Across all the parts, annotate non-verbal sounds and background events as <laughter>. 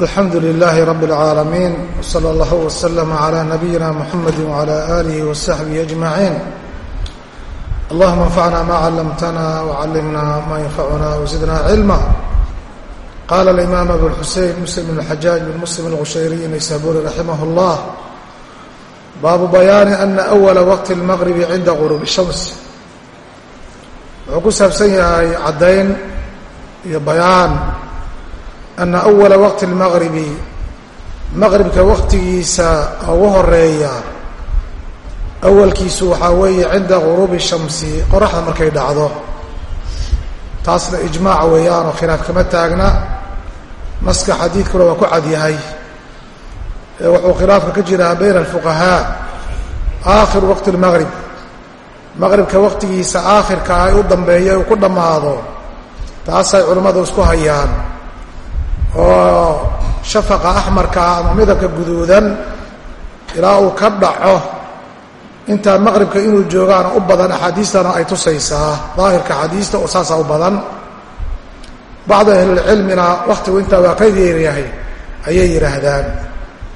alxamdu lilaahi rab اlcaalamiin wsala allah wslama cla nabiyina muxamadi wcla aalihi wasaxbihi ajmaciin allahuma anfacna ma callamtana wcallimna ma yanfacuna wzidna cilma qala alimaam abu lxusein muslim bn xajaaj bn muslim alqushayriy naysaburi raximah اllah baabu bayaani ana awala waqti اlmaqribi cinda guruub shams wuxuu ku saabsan yahay caddayn iyo bayaan ana awala waqti اlmaqribi maqribka waqtigiisa ugu horreeya awalkiisu waxaa weeye cinda guruubi shamsi qoraxda markay dhacdo taasna ijmaac weeyaan oo khilaaf kama taagna naska xadiidkuna waa ku cadyahay wuxuu khilaafka ka jiraa bayna alfuqahaa aakhir waqti اlmaqrib maqribka waqtigiisa aakhirka ay u dambeeya u ku dhammaado taasay culimmadu isku hayaan oo shafaqa axmarka ah ama midabka guduudan ilaa uu ka dhaco intaa maqribka inuu joogaana u badan axaadiistana ay tusaysaa daahirka xadiista oo saasaa u badan. Bacdu ahlilcilmina wakhtigu intaa waa ka yeeryahay ayay yidhaahdaan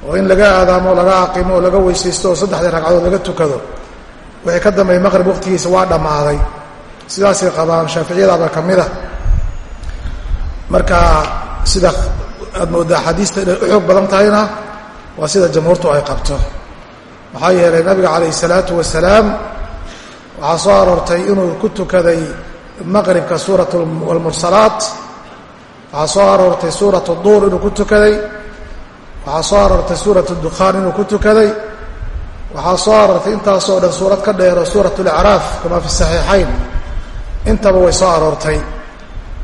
oo in laga aadaamo laga aqimo oo laga weysaysto oo saddexdii ragcadood laga tukado wixii ka dambeeyey maqrib waqtigiisa waa dhammaaday. Sidaasay qabaan shaaficiyadaaba ka mida marka sida aad moodaa xadiista inay u xoog badan tahayna waa sida jamhuurtu ay qabto. Maxaa yeelay nabiga calayh salaatu wasalaam waxaa soo aroortay inuu ku tukaday maqribka suurat almursalaat. Waxaa soo aroortay suurat duur inuu ku tukaday. Waxaa soo aroortay suurat dukhaan inuu ku tukaday. Waxaa soo aroortay intaasoo dhan suurad ka dheero suurat اlacraaf kama fi saxiixayn. Intaba way soo aroortay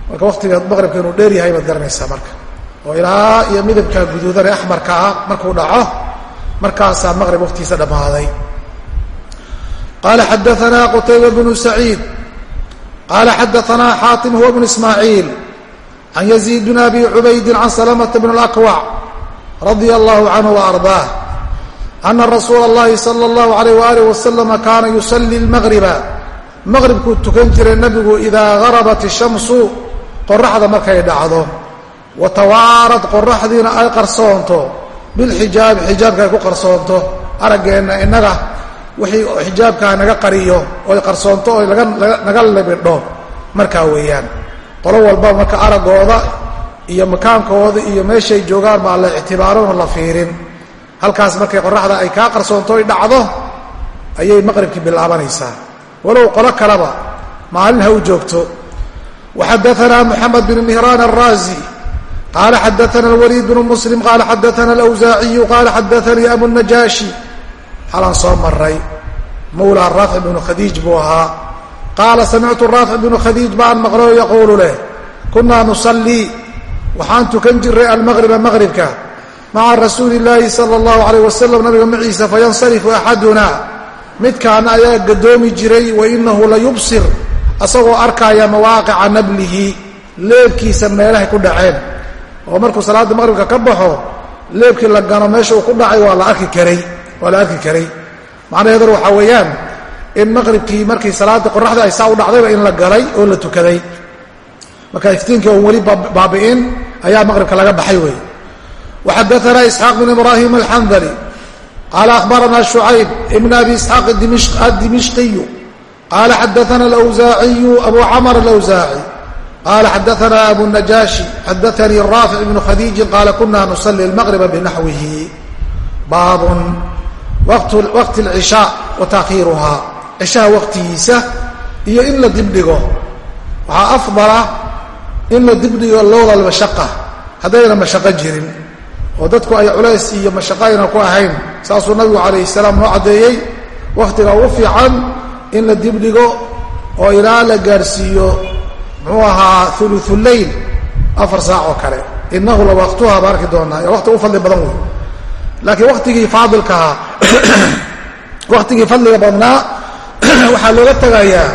marka waqtiga maqribka inuu dheer yahay baad garanaysaa marka oo ilaa iyo midabka guduudan ee axmarka ah markuu dhaco markaasaa maqrib waqtigiisa dhammaaday qaala xadaanaa qutayba bnu saciid qaala xadaanaa xaatim huwa bnu ismaaciil can yaziid bn abi cubaydin can salamata bn اlakwac radia allahu canhu waardaah ana rasuula اllahi salى اllahu alayh waalih waslama kaana yusali lmaqriba maqribkuu tukan jiray nabigu idaa garabat ishamsu qoraxda markay dhacdo wa tawaarad qoraxdiina ay qarsoonto bilxijaabi xijaabka ay ku qarsoonto araggeenna innaga wixii xijaabkaa naga qariyo oy qarsoonto oy naga libidho markaa weeyaan. Qolo walba marka araggooda iyo makaankooda iyo meeshay joogaan baa la ictibaaranoo la fiirin. Halkaas markay qoraxda ay kaa qarsoonto oy dhacdo ayay maqribkii bilaabanaysaa. Walow qolo kaleba maalin ha u joogto وxadaثna mحamed بن مهrاn الrازي qال xadaثna الوليد بن مسلم qال xadaثna الأwزاaعي qال xadaثnii أbu النجاشي xalaan soo maray mawlى rاaفع بن khadيiج buu ahaa qaala samictu rاaفع بن khadيiج baan maqlo yquulu leh kunaa نuصليi waxaan tukan jiray almغربa mغربka maca rasuuli الlaahi salى الlaهu عalيه waسلم nabiga maciisa fayansarifu أxaduna midkaana ayaa gadoomi jiray wainahu layubsir asagoo arkaaya mawaaqica nablihi leebkiisa meelahay ku dhaceen. Oo markuu salaadda maqribka ka baxo leebkii la gano meesha uu ku dhacay waa la arki karay waa la arki karay. Macnaheeduna waxaa weeyaan in maqribkii markii salaadda qoraxda ay saa u dhacdayba in la galay oo la tukaday. Marka iftiinkii oon weli baabi'in ayaa maqribka laga baxay wey waxadaanaa isxaaq bn ibraahim alxandali qaala akhbarana shucayb ibn abi isxaaq adimishqiyu qala xadaana alawsaaciyu abu camr alawsaaci qala xadaana abu najaashi xadaanii raafic ibnu khadiijin qaala kuna nusali lmaqriba binaxwihi baabun waqti lcishaa wa taakhiiruhaa cishaha waqtigiisa iyo in la dibdhigo waxaa afdala in la dibdhigo lowda mashaqa haddayna mashaqo jirin oo dadku ay culays iyo mashaqo ayna ku ahayn saasuu nabigu calayh salaam noo caddeeyey wakhtiga ugu fiican in la dibdhigo oo ilaa la gaadhsiiyo muxuu ahaa uluuleyl afar saac oo kale. Inahu la waqtuha ba arki doonaa. Waqti u fadli badan wey laakiin wakhtigii faadilkahaa <clears throat> wakhtigii fadliga badnaa <clears throat> waxaa looga tegayaa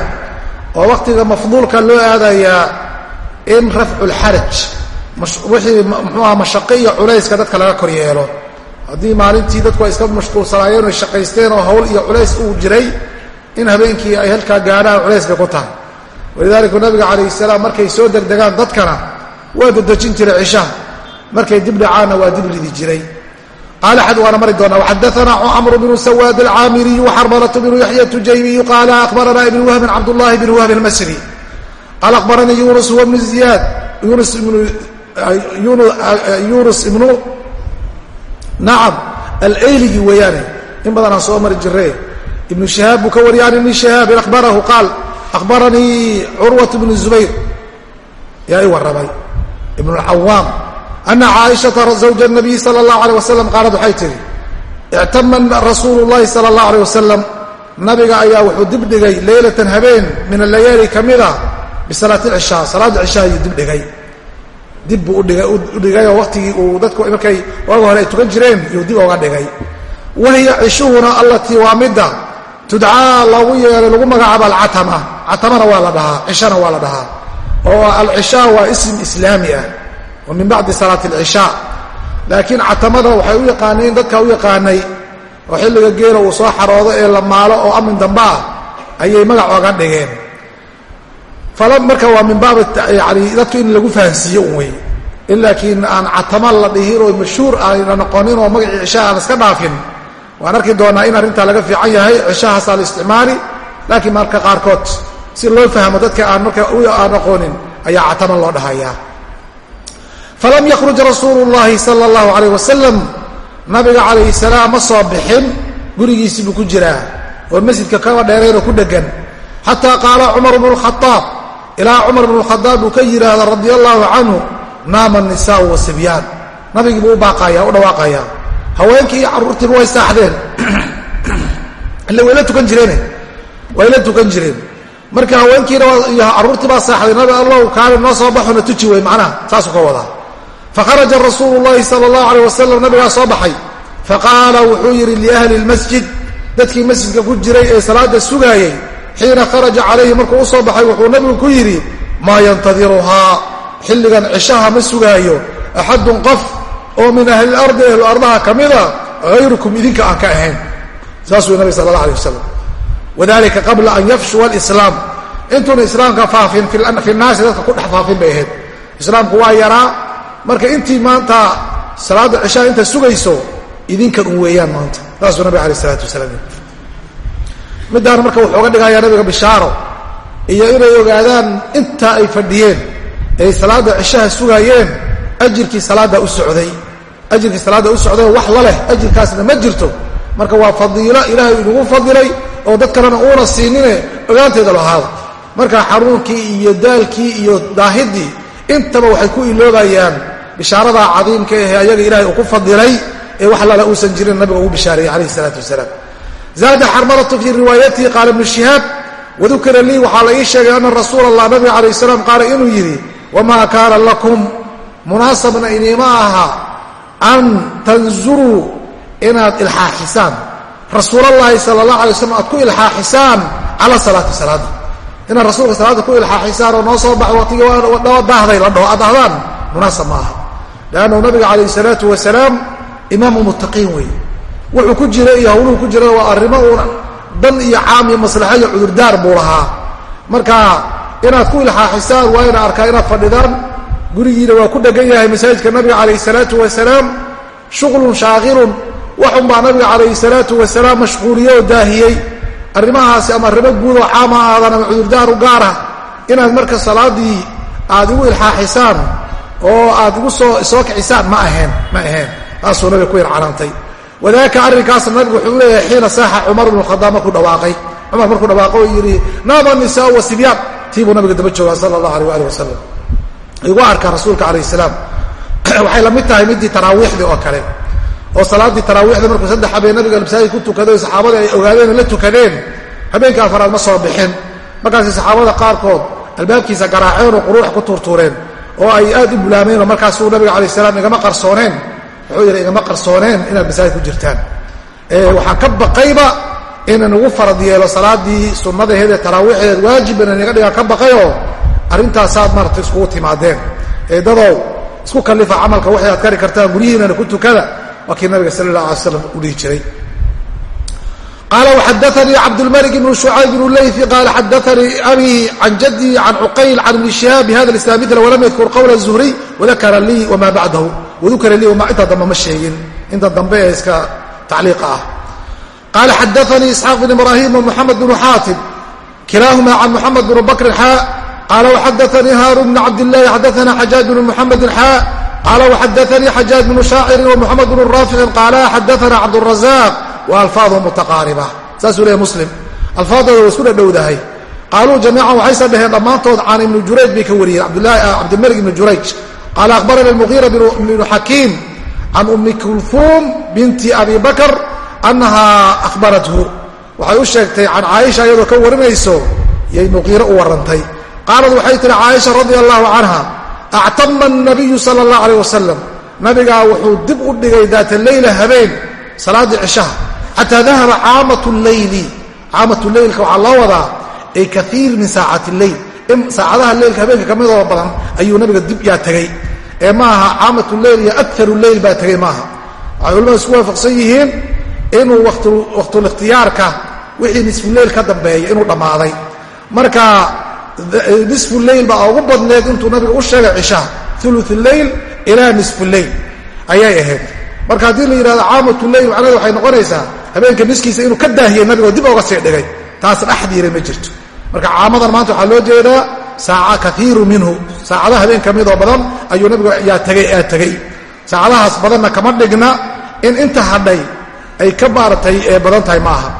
oo wakhtiga mafduulka loo aadayaa in rafcu lxaraj wixii muxuu aha mashaqo iyo culayska dadka laga kor yeelo. Haddii maalintii dadku ay iska mashquulsanaayeen oy shaqaysteen oo hawl iyo culays uu jiray in habeenkii ay halkaa gaadhaan culays bay ku tahay walidaalika nabiga calayh salaam markay soo degdegaan dadkana waa dedejin jiray cishaha markay dib dhacaanna waa dib ridi jiray. Qaala xad waana mari doonaa waxadaana camru bnu sawaad alcaamiriyu waxarmalatu bnu yaxya tujaybiyu qaala akhbarana ibn wahbin cabdullahi bn wahb almasri. Qaala akhbaranii yunus wbnu ziyaad yunus ibnu nacam alayligi weeyaane in badanaan soo mari jire ibnu shahaab buu ka wariyay an ibni shahaabin ahbarahu qaal ahbaranii curwat bnu zubayr. Yaa i warramay. Ibn cawaam ana caaishata zawja nabiy sala allahu aleyh wasalam qaalad waxay tihi ictama rasuulu llahi sala allahu aleyh wasalam nabiga ayaa wuxuu dibdhigay leylatan habeen min alayaali ka mid a bisalaati cishaa salaada cishaa ayuu dibdhigay. Dib buu udhigayoo waktigii uu dadku markay waaga hore ay tukan jireen yuu dib oga dhigay. Wahiya cishuhuna allatii waa midda tudcaa lagu yeelay lagu magacaabo alcatama. Catamana waa la dhahaa cishana waa la dhahaa. Oo alcishaa waa ism islaami ah oo min bacdi salaati alcishaa laakiin catamada waxay u yaqaaneen dadka u yaqaanay oo xilliga geela uu soo xaroodo ee la maalo oo amin dambe ah ayay magac oga dhigeen. Fala marka waa min baab yani dadku in lagu fahansiiyo un wey in laakiin aan catama la dhihin oo mashhuur ayna noqonin oo magacii cishaa aan iska dhaafin waan arki doonaa in arrintaa laga fiican yahay cishahaasaa la isticmaali laakiin marka qaarkood si loo fahmo dadka aan marka aan aqoonin ayaa catama loo dhahayaa. Falam yakhruj rasuulu llahi sala allahu calayh wasalam nabiga calayhi salaam ma soo bixin gurigiisii buu ku jiraa oo masjidka kaba dheerayn oo ku dhegan. Xataa qaala cumar bnu lkhaaab ilaa cumar bnu lkhadaab uu ka yidhaahda radia allahu canhu naama anisaau wasibyaan nabigii buu u baaqaya u dhawaaqayaa haweenkii iyo carruurtiiba way saaxdeen. Ille wayla tukan jireene wayla tukan jireen. Marka haweenkiina iyo carruurtii baa saaxday nabi allow kaale noo soo baxona tuji wey macnaha saasuu ka wadaa. Fakharaja rasuulu llahi sala allahu alayh wasalam nabigaa soo baxay. Faqaala wuxuu yidhi liahli lmasjid. Dadkii masjidka ku jiray ee salaada sugaayey xiina kharaja calayhi markuu u soo baxay wuxuu nabigu ku yidhi maa yantadiruhaa xilligan cishaha ma sugaayo. Axadun qof oo min ahli ardi ahlu ardaha ka mida hayrukum idinka aan ka ahayn. Saasuu nabig sala allah alay wasalam wadalika qabla an yafshuwa alislaam. Intuuna islaamka faafin fi naasi dadka ku dhex faafin bay ahayd. Islaamku waa yaraa. Marka intii maanta salaadda cishaha inta sugayso idinkan un weeyaan maanta. Saasuu nabig alayh isalaatu wasalaam middaana marka wuxuu oga dhigayaa nabiga bishaaro iyo inay ogaadaan intaa ay fadhiyeen ay salaadda cishaha sugaayeen ajirkii salaadda u socday ajirkii salaadda u socday wax la leh ajirkaasna ma jirto. Marka waa fadiilo ilaahay inagu fadilay oo dad kalena uuna siinine ogaanteeda lahaada marka xanuunkii iyo daalkii iyo daahidii intaba waxay ku iloobayaan bishaaradaa cadiimka ahe ayaga ilahay uu ku fadilay ee wax lala uusan jirin nabiga ugu bishaareeyey calayhi isalaatu wasalaam. Zaada xarmalatu fii riwaayatihi qaala ibnu shihaab wadukira lii waxaa la ii sheegay ana rasuula allah nabiga calayh salaam qaala inuu yidhi wamaa kaana lakum munaasabna inima aha an tanzuruu inaad ilxaaxisaan. Rasuulallaahi sala allah alay slam aad ku ilxaaxisaan cala salaati salaada inaad rasuulka salaada ku ilxaaxisaan oo noo soo baxo waqtigii daahday la dhaho. Aad dhahdaan munaasab ma aha. Nabiga calayhi salaatu wasalaam imaamu muttaqiin weeye wuxuu ku jira iyo hawluhu ku jirana waa arrimo uuna dan iyo caam iyo maslaxo iyo cudurdaar buu lahaa. Marka inaad ku ilxaaxisaan waa ina arkaa inaad fadhidaan gurigiina waa ku dhegan yahay masaajidka nabiga calayhi salaatu wasalaam. Shuqlun shaaqilun waxun baa nabiga calayhi salaatu wasalaam mashquuliye oo daahiyey. Arrimahaasi ama arrimo guud oo caama aadan ama cudurdaar u gaara inaad marka salaadii aad igu ilxaaxisaan oo aad igu soo soo kicisaan ma aheen ma aheen. Taasuu nabiga ku yarcanaantay wadaaka arrinkaasna nabigu wuxuu leeyahay xiina saaxa cumar bnu khadaab markuu dhawaaqay. Cumar markuu dhawaaqo oo yidhi naama nisaa wa sibyaan. Tii nabiga daba joogaa sala allah aleh waali wasalam igu arkaa rasuulka calayh salaam. <clears throat> Waxay la mid tahay midii taraawiixdii oo kale. Oo salaaddii taraawiixda markuu saddex habeen nabiga masaajid ku tukaday saxaabadii ay ogaadeen la tukadeen habeenka afaraad ma soo bixin. Markaasay saxaabada qaarkood albaabkiisa garaaceen oo quruux ku tuurtuureen oo ay aad u bulaameen oo markaasuu nabiga calayh salaam igama qarsooneen. Wuxuu yidhi igama qarsooneen inaad masaajid ku jirtaan. Waxaan ka baqayba inaan ugu farad yeelo salaadii sunnadaheed ee taraawiixdeed waajib inaan iga dhigaan ka baqayoo arrintaasaad maarata iskugu timaadeen. Eedadow isku kalifa camalka waxay aad kari kartaan guryihiinana ku tukada. Waa kii nabiga sala allah alay slam u dhihi jiray. Qaala waxadaanii cabdulmalik ibnu shucayb bnu leyfi qaala xadaanii abii can jadii can cuqayl can ibni shihaab bihada islam mila walam yadkur qowla zuhriy wadakara lii wama bacdahu. Wadukara li inta dambe ma sheegin. Inta dambe ee iska tacliiqa ah. Qaala xadaanii isxaaq bn ibraahim wmuxamed bnu xaatim kilaahuma can muxamed bn bakrin xaa qaala waxadaanii haarun bn cabdillahi xadaana xajaaj bn muxamedin xaa qaala waxadaanii xajaaj bnu shaacirin wamuxamed bnu raaficin qaala xadaana cabdurazaq wa alfaadu mutaqaariba saasuu leeyahy muslim alfaadooda waa isku dhadhowdahay qaaluu jamiican waxayse dhaheen dhammaantood can ibni jurayj bay ka wariyeen cabdilmalik ibni jurayj qaala akhbarana almugiira bnu xakiim can ummi kulfuum binti abi bakr annahaa ahbarathu waxay u sheegtay can caaisha iyadoo ka warinayso yay muqiire u warrantay qaalad waxay tihi caaisha radia allahu canha actama nabiyu sala allah aleyh wasalam nabigaa wuxuu dib u dhigay daata leyla habeen salaaddii cishaha. Xataa dahaba caamat leyli caamat leylka waxaa loo wadaa ay kaiir min saacati leyl saacadaha leylka habeenka ka midoo badan ayuu nabiga dib yaa tegey ee maaha caamat leyl iyo akaru leyl baa tegey maaha waxay culamada isku waafaqsan yihiin inuu waqtulikhtiyaarka wixii nisfuleyl ka dambeeya inuu dhammaaday. Marka nisfu leyl baa ugu badneed intuu nabiga u sheegay cishaha ulu leyl ilaa nisfu leyl ayay ahayd. Marka haddii la yidhahdo caamatu leyl macnaheed waxay noqonaysaa habeenka niskiisa inuu ka daahiyey nabigoo dib oga sii dhigay. Taas dhexdiira ma jirto. Marka caamadan maanta waxaa loo jeedaa saaca kaiiru minhu. Saacadaha habeen ka midoo badan ayuu nabigu yaa tagay aa tegey saacadahaas badanna kama dhigna in inta hadhay ay ka maaratay ee badan tahay ma aha.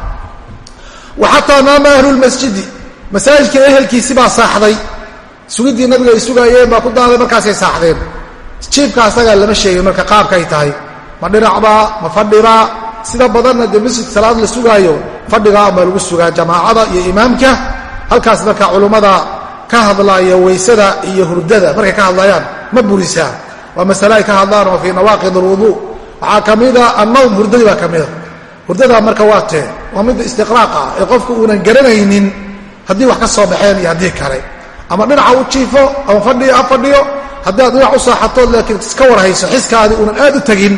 Wa xataa naama ahlulmasjidi masaajidka ehelkiisi baa saaxday. Sugiddii nabiga ay sugaayeen baa ku daaday markaasay saaxdeen. Jiifka asagaa lama sheegin marka qaabkay tahay. Ma dhinacbaa ma fadhibaa sida badanna dee masjid salaad la sugaayo fadhigaa baa lagu sugaa jamaacada iyo imaamka. Halkaas marka culummada ka hadlaaya weysada iyo hurdada markay ka hadlayaan ma burisaa. Waa masale ay ka hadlaan oo fii nawaaqid alwuduu waxaa ka mida annawm hurdadii baa ka mida hurdadaa marka waa tee waa midda istiqraaqa ee qofku uunan garanaynin haddii wax ka soo baxeen iyo haddii kale. Ama dhinaca u jiifo ama fadhiyo ha fadhiyo haddii aad dhinac u saaxatood laakiin iska warhayso xiskaadii uunan aad u tegin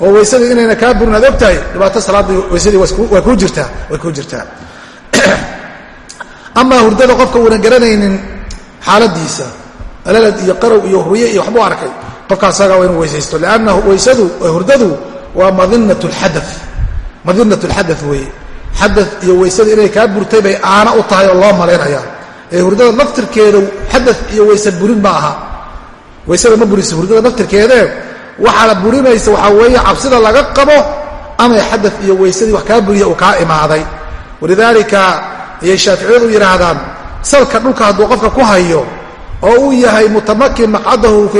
oo weysadii inayna kaa burin aad og tahay dhibaato salaaddii weysadii way kuu jirtaa way kuu jirtaa. <clears throat> Amaa hurdada qofka uunan garanaynin xaaladiisa alalad iyo qarow iyo hurye iyo waxbuu arkay qofkaas asagaa waa inuu weysaysto. Liannahu weysadu hurdadu waa madinat lxada madinat lxada weeye xada iyo weysada inay kaa burtay bay aana u tahay oo loo malaynayaa ee hurdada naftirkeeda xada iyo weysa burin ma aha. Weysada ma burisa hurdada naftirkeedee waxaana burinaysa waxaa weeye cabsida laga qabo amay xada iyo weysadii wax kaa buriya uu kaa imaaday. Walidaalika ayay shaaficiyadu yidhaahdaan salka dhulka hadduu qofka ku hayo oo uu yahay mutamakin maqcadahu fi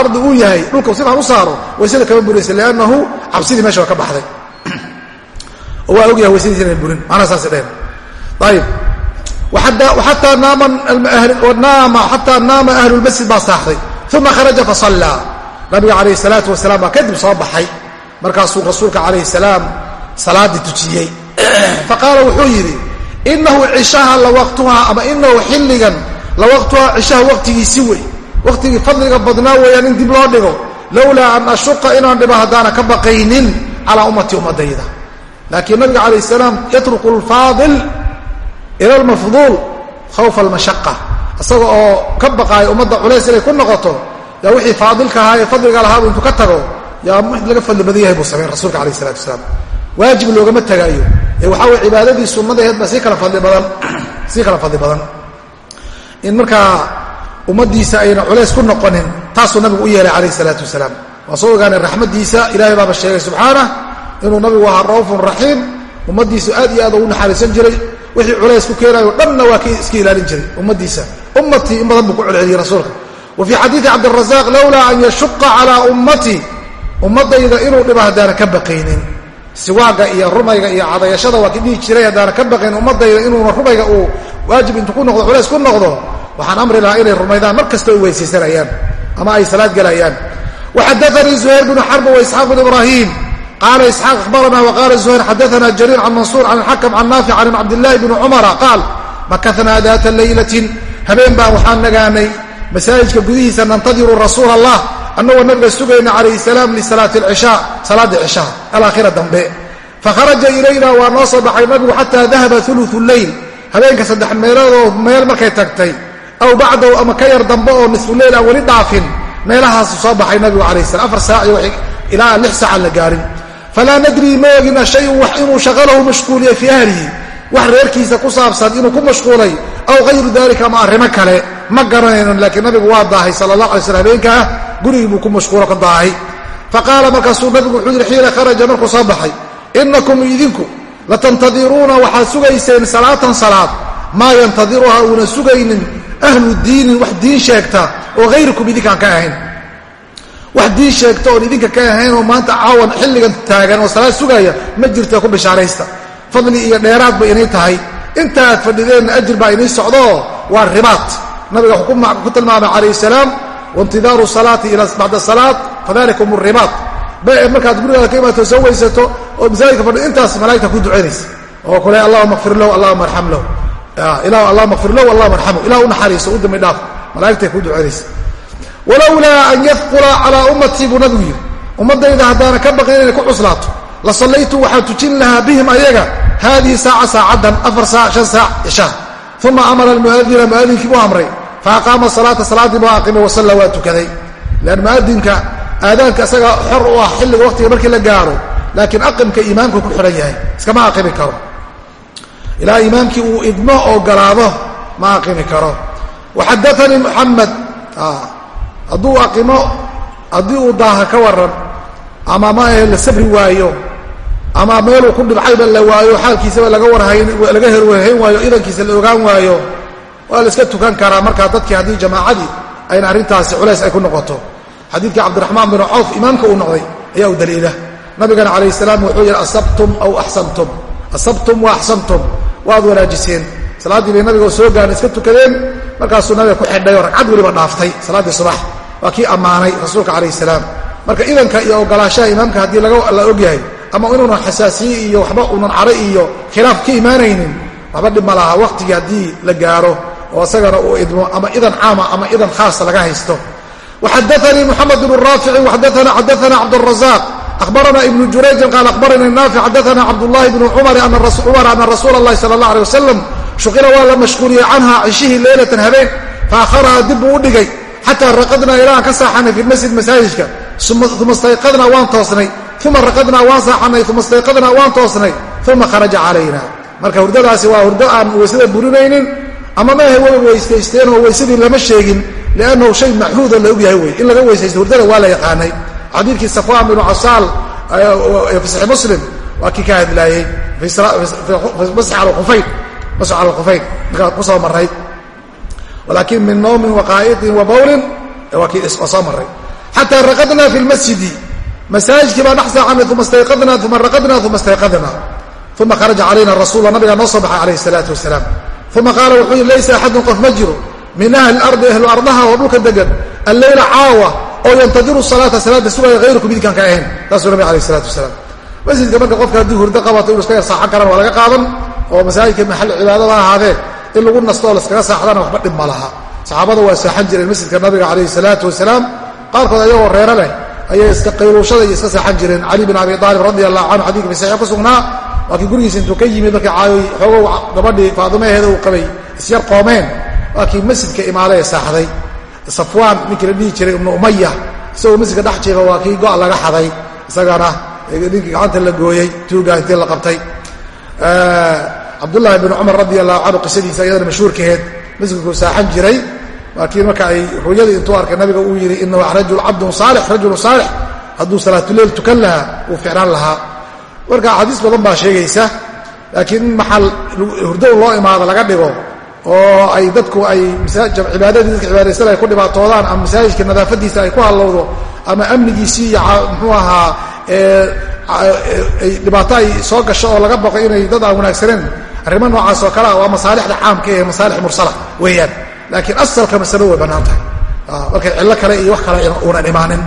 ardi uu yahay dhulka sidan u saaro weysada kama buraysa liannahu cabsidii meesha waa ka baxday oo waa ogyahay weysadiisa inay burin macnaha saasay dheheen ayib. Xataa naama xataa naama ahlulmasjid baa saaxday uma kharaja fasallaa nabiga calayhi salaatu wasalaam baa kadib soo baxay. Markaasuu rasuulka calayhi salaam salaaddii tujiyey. Faqaala wuxuu yidhi inahu cishaha lawaqtuhaa ama inahu xilligan lawaqtuhaa cishaha waqtigiisi wey. Waqtigii fadliga badnaa weeyaan in dib loo dhigo. Lowlaa an ashuqa inaan dhibo haddaana ka baqaynin calaa ummati ummadayda laakiin nabiga calayh salaam yatruku alfaadil ila almafduul khawfa almashaqa isaga oo ka baqaayo ummadda culays inay ku noqoto yaa wixii faadilka ahaa ee fadliga lahaaba intuu ka tago yaa laga fadli badan yahay buu samayn rasuulka alayh salatu wasalaam. Waajib loogama tagaayo ee waxaa weye cibaadadii sunnadaheed baa sii kala fadli badan sii kala fadli badan. In markaa ummaddiisa ayna culays ku noqonin taasuu nabigu u yeelay calayh salaatu wasalaam. Waa soo ogaanay raxmaddiisa ilaahay baaba sheegay subxaanah inuu nabigu ahaa ra'uufun raxiim ummaddiisu aad iyo aad ugu naxariisan jiray. Wixii culays ku keenayo dhanna waa kii iska ilaalin jiray ummaddiisa ummatii in badan buu ku celceliyey rasuulka. Wa fii xadiidi cabdirazaq lowlaa an yashuqa calaa ummatii ummadayda inuu dhibo haddaana ka baqaynin. Siwaaga iyo rumayga iyo cadayashada waa ki dhihi jiray haddaana ka baqayn ummadayda inuuna rumayga uu waajib intuu ku noqdo culays ku noqdo waxaan amri lahaa inay rumaydaan mar kasta ay weysaysanayaan ama ay salaad gelayaan. Waxadaanii zuhayr bnu xarb wa isxaaq bn qaala isxaaq akhbarana waqaala zuhayr xadaana jariir can mansuur can alxakam can naafic can cabdillahi bni cumara qaal makahnaa daata laylatin habeen baan waxaan nagaanay masaajidka gudihiisa nantadiru rasuula allah annagoo nabiga sugayna calayhi salaam lisalaati alcishaa salaaddii cishaha alaakhira dambe fakharaja ilayna waa noo soo baxay nabigu xataa dahaba ulu leyl habeenka saddex meeloodoo meel markay tagtay aw bacdahu ama ka yar dambe oo nisfu leyl aan weli dhaafin meelahaasu soo baxay nabigu calayh salam afar saac iyo ilaa lix saacan la gaarin falaa nadrii ma ogina shayun wax inuu shaqalahu mashquuliyey fii ahlihi wax reerkiisa ku saabsan inuu ku mashquulay aw hayru dalika ama arrimo kale ma garanayno laakiin nabigu waa daahay sala allah alay slam habeenkaa gurigii buu ku mashquulo ka daahay faqaala markaasuu nabigu wuxuu yidhi xiina kharaja markuu soo baxay inakum idinku latantadiruuna waxaad sugayseen salaatan salaad maa yantadiruha uuna sugaynin ahlu diinin wax diin sheegta oo hayrukum idinkaan ka ahayn wax diin sheegta oon idinka ka ahayn oo maanta caawan xilligan taagan oo salaad sugaya ma jirta ku bishaaraysta. Fadli iyo dheeraadba inay tahay. Inta aad fadhideenna ajir baa inii socdoo waa ribaad nabiga wuxuu ku tilmaamay calayh salaam waintidaaru salaati bacda salaat fadalikum ribaad markaad gurigaada ka imaato soo weysato oo masaajidka fadhi intaas malaigta ku ducaynaysa oo kule allahuma kfir lahu allahuma arxam lahu allahuma kfir lahu allahuma arxamhu ilah u naxariiso u dambi dhaaf. Malaigtay ku ducaynaysa walowlaa an yadqula calaa ummatii buu nabigu yidhi. Ummaddayda haddaana ka baqin inay ku cuslaato la sallaytu waxaan tujin lahaa bihim ayaga haadihi saaca saacaddan afar saac shan saac cishaa uma amara almu'adina mu'adinkii buu amray. Fa aqaama salaata salaaddii buu aqimay wasalla waa tukaday. Lean mu'adinka aadaanka isaga xor u ah xilliga waqtiga markii la gaaro laakiin aqimka imaamku ku xidhan yahay iskama aqimi karo. Ilaa imaamkii uu idmo ogolaado ma aqimi karo. Waxadaanii muxamed hadduu aqimo haddii uu daaha ka waran ama maahe la sabri waayo ama meeluu ku dhibcayba la waayo xaalkiisaba laga herwahayn waayo idankiisa la ogaan waayo waa la iska tukan karaa. Markaa dadkii haddii jamaacadii ayna arrintaasi culays ay ku noqoto. Xadiidkii cabdiraxmaan bin cawf imaamka uu noqday ayaa u daliila. Nabigana calayh salaam wuxuu yidhi asabtum aw axsantum asabtum wa axsantum waad wanaajiseen. Salaaddii bay nabiga soo gaarna iska tukadeen. Markaasuu nabiga ku xidhay oo ragcad weliba dhaaftay salaaddii subax waa kii ammaanay rasuulka calayh salaam. Marka idanka iyo ogolaashaha imaamka haddii la ogyahay ama inuunan xasaasiye iyo waxba unan caro iyo khilaaf ka imaanaynin waxba dhib ma laha. Waqtigii haddii la gaaro oo isagana uu idmo ama idan caama ama idan khaasa laga haysto. Waxadaanii moxamed bnu raafici xadaana xadaana cabdrazaq akhbarana ibnu jurayjin qaal akhbaranii naafic xadaana cabdullahi bnu cumari cumar ana rasuula allahi sala allah aleh wasalam shuqila waa la mashquuliyey canha cishihii leylatan habeen fa akharaha dib buu u dhigay xataa raqadnaa ilaan ka saaxanay fi masjid masaajidka uma stayqadnaa waan toosnay uma raqadnaa waan saaxanay uma stayqadnaa waan toosnay uma kharaja calayna marka hurdadaasi waa hurdo aan weysada burinaynin ama maahe way weysaysteen oo weysadii lama sheegin liannahu shay maxruudo la ogyahay wey in laga weysaysto hurdada waa la yaqaanay xadiidkii safwaan binu casaal fi saxi muslim waa kii ka hadlaayey masx al khufayn markaa ku soo marray walaakin min nawmin waqaa'iqin wa bawlin waa kii marray xataa raqadnaa fi lmasjidi masaajidkii baa dhex uma stayqadnaa uma raqadnaa uma stayqadnaa uma kharaja calayna rasuula nabigaa noo soo baxay calayh isalaatu wasalaam uma qaala wuxuu yihi laysa axadun qof ma jiro. Min ahli ardi ahlu ardaha oo dhulka degan alleyla caawa oo yantadiru salaata salaada sugaya hayrukum idinkaan ka ahayn. Taasuu nabi alayh isalaatu wasalaam masjidka marka qofka haddii hurdo qabato inu iska yar saaxan karaan waa laga qaadan oo masaajidka maxal cibaadada ahaadee in lagu nasto oo laskaga saaxdana waxba dhib ma laha. Saxaabada waa saaxan jireen masjidka nabiga calayhi salaatu wasalaam. Qaarkood ayagoo reero leh ayay iska qayluushada iyo iska saaxan jireen. Cali bin abi aalib radi allahu canhu xadidka fi saxiix ku sugnaa waa kii gurigiisa intuu ka yimid markii caayoy xoogow gabadhii faadimaheeda uu qabay isyar qoomeen waa kii masjidka imaadee saaxday. Safwaan ninkii la dhihi jiray ibnu umaya isagoo masjidka dhex jiifa waa kii go' laga xaday. Isagana ninkii gacanta la gooyey tuugaa intii la qabtay cabdullaahi bin cumar radi allahu canhu qisadiisa iyadana mashhuurkaheed masjidkuu saaxan jiray. Waa kii marka ay ruyadii intuu arkay nabiga uu yidhi inahu rajul cabdun saalix rajulu saalix. Hadduu salaatuleyl tukan lahaa wuu ficnaan lahaa. Marka axaadiis badan baa sheegaysa laakiin in maxal hurdow loo imaado laga dhigo oo ay dadku ay cibaadadii dadka cibaadaysan ay ku dhibaatoodaan ama masaajidka nadaafadiisa ay ku hallowdo ama amnigiisii iyo ahaa dhibaato ay soo gasho oo laga baqo inay dad aan wanaagsaneen arrimo noocaas oo waa masaalixda caamka ee masaalix mursala weeyaan. Laakiin asalka masalo way bannaan tahay. Markay cillo kale iyo wax kale uunan imaanin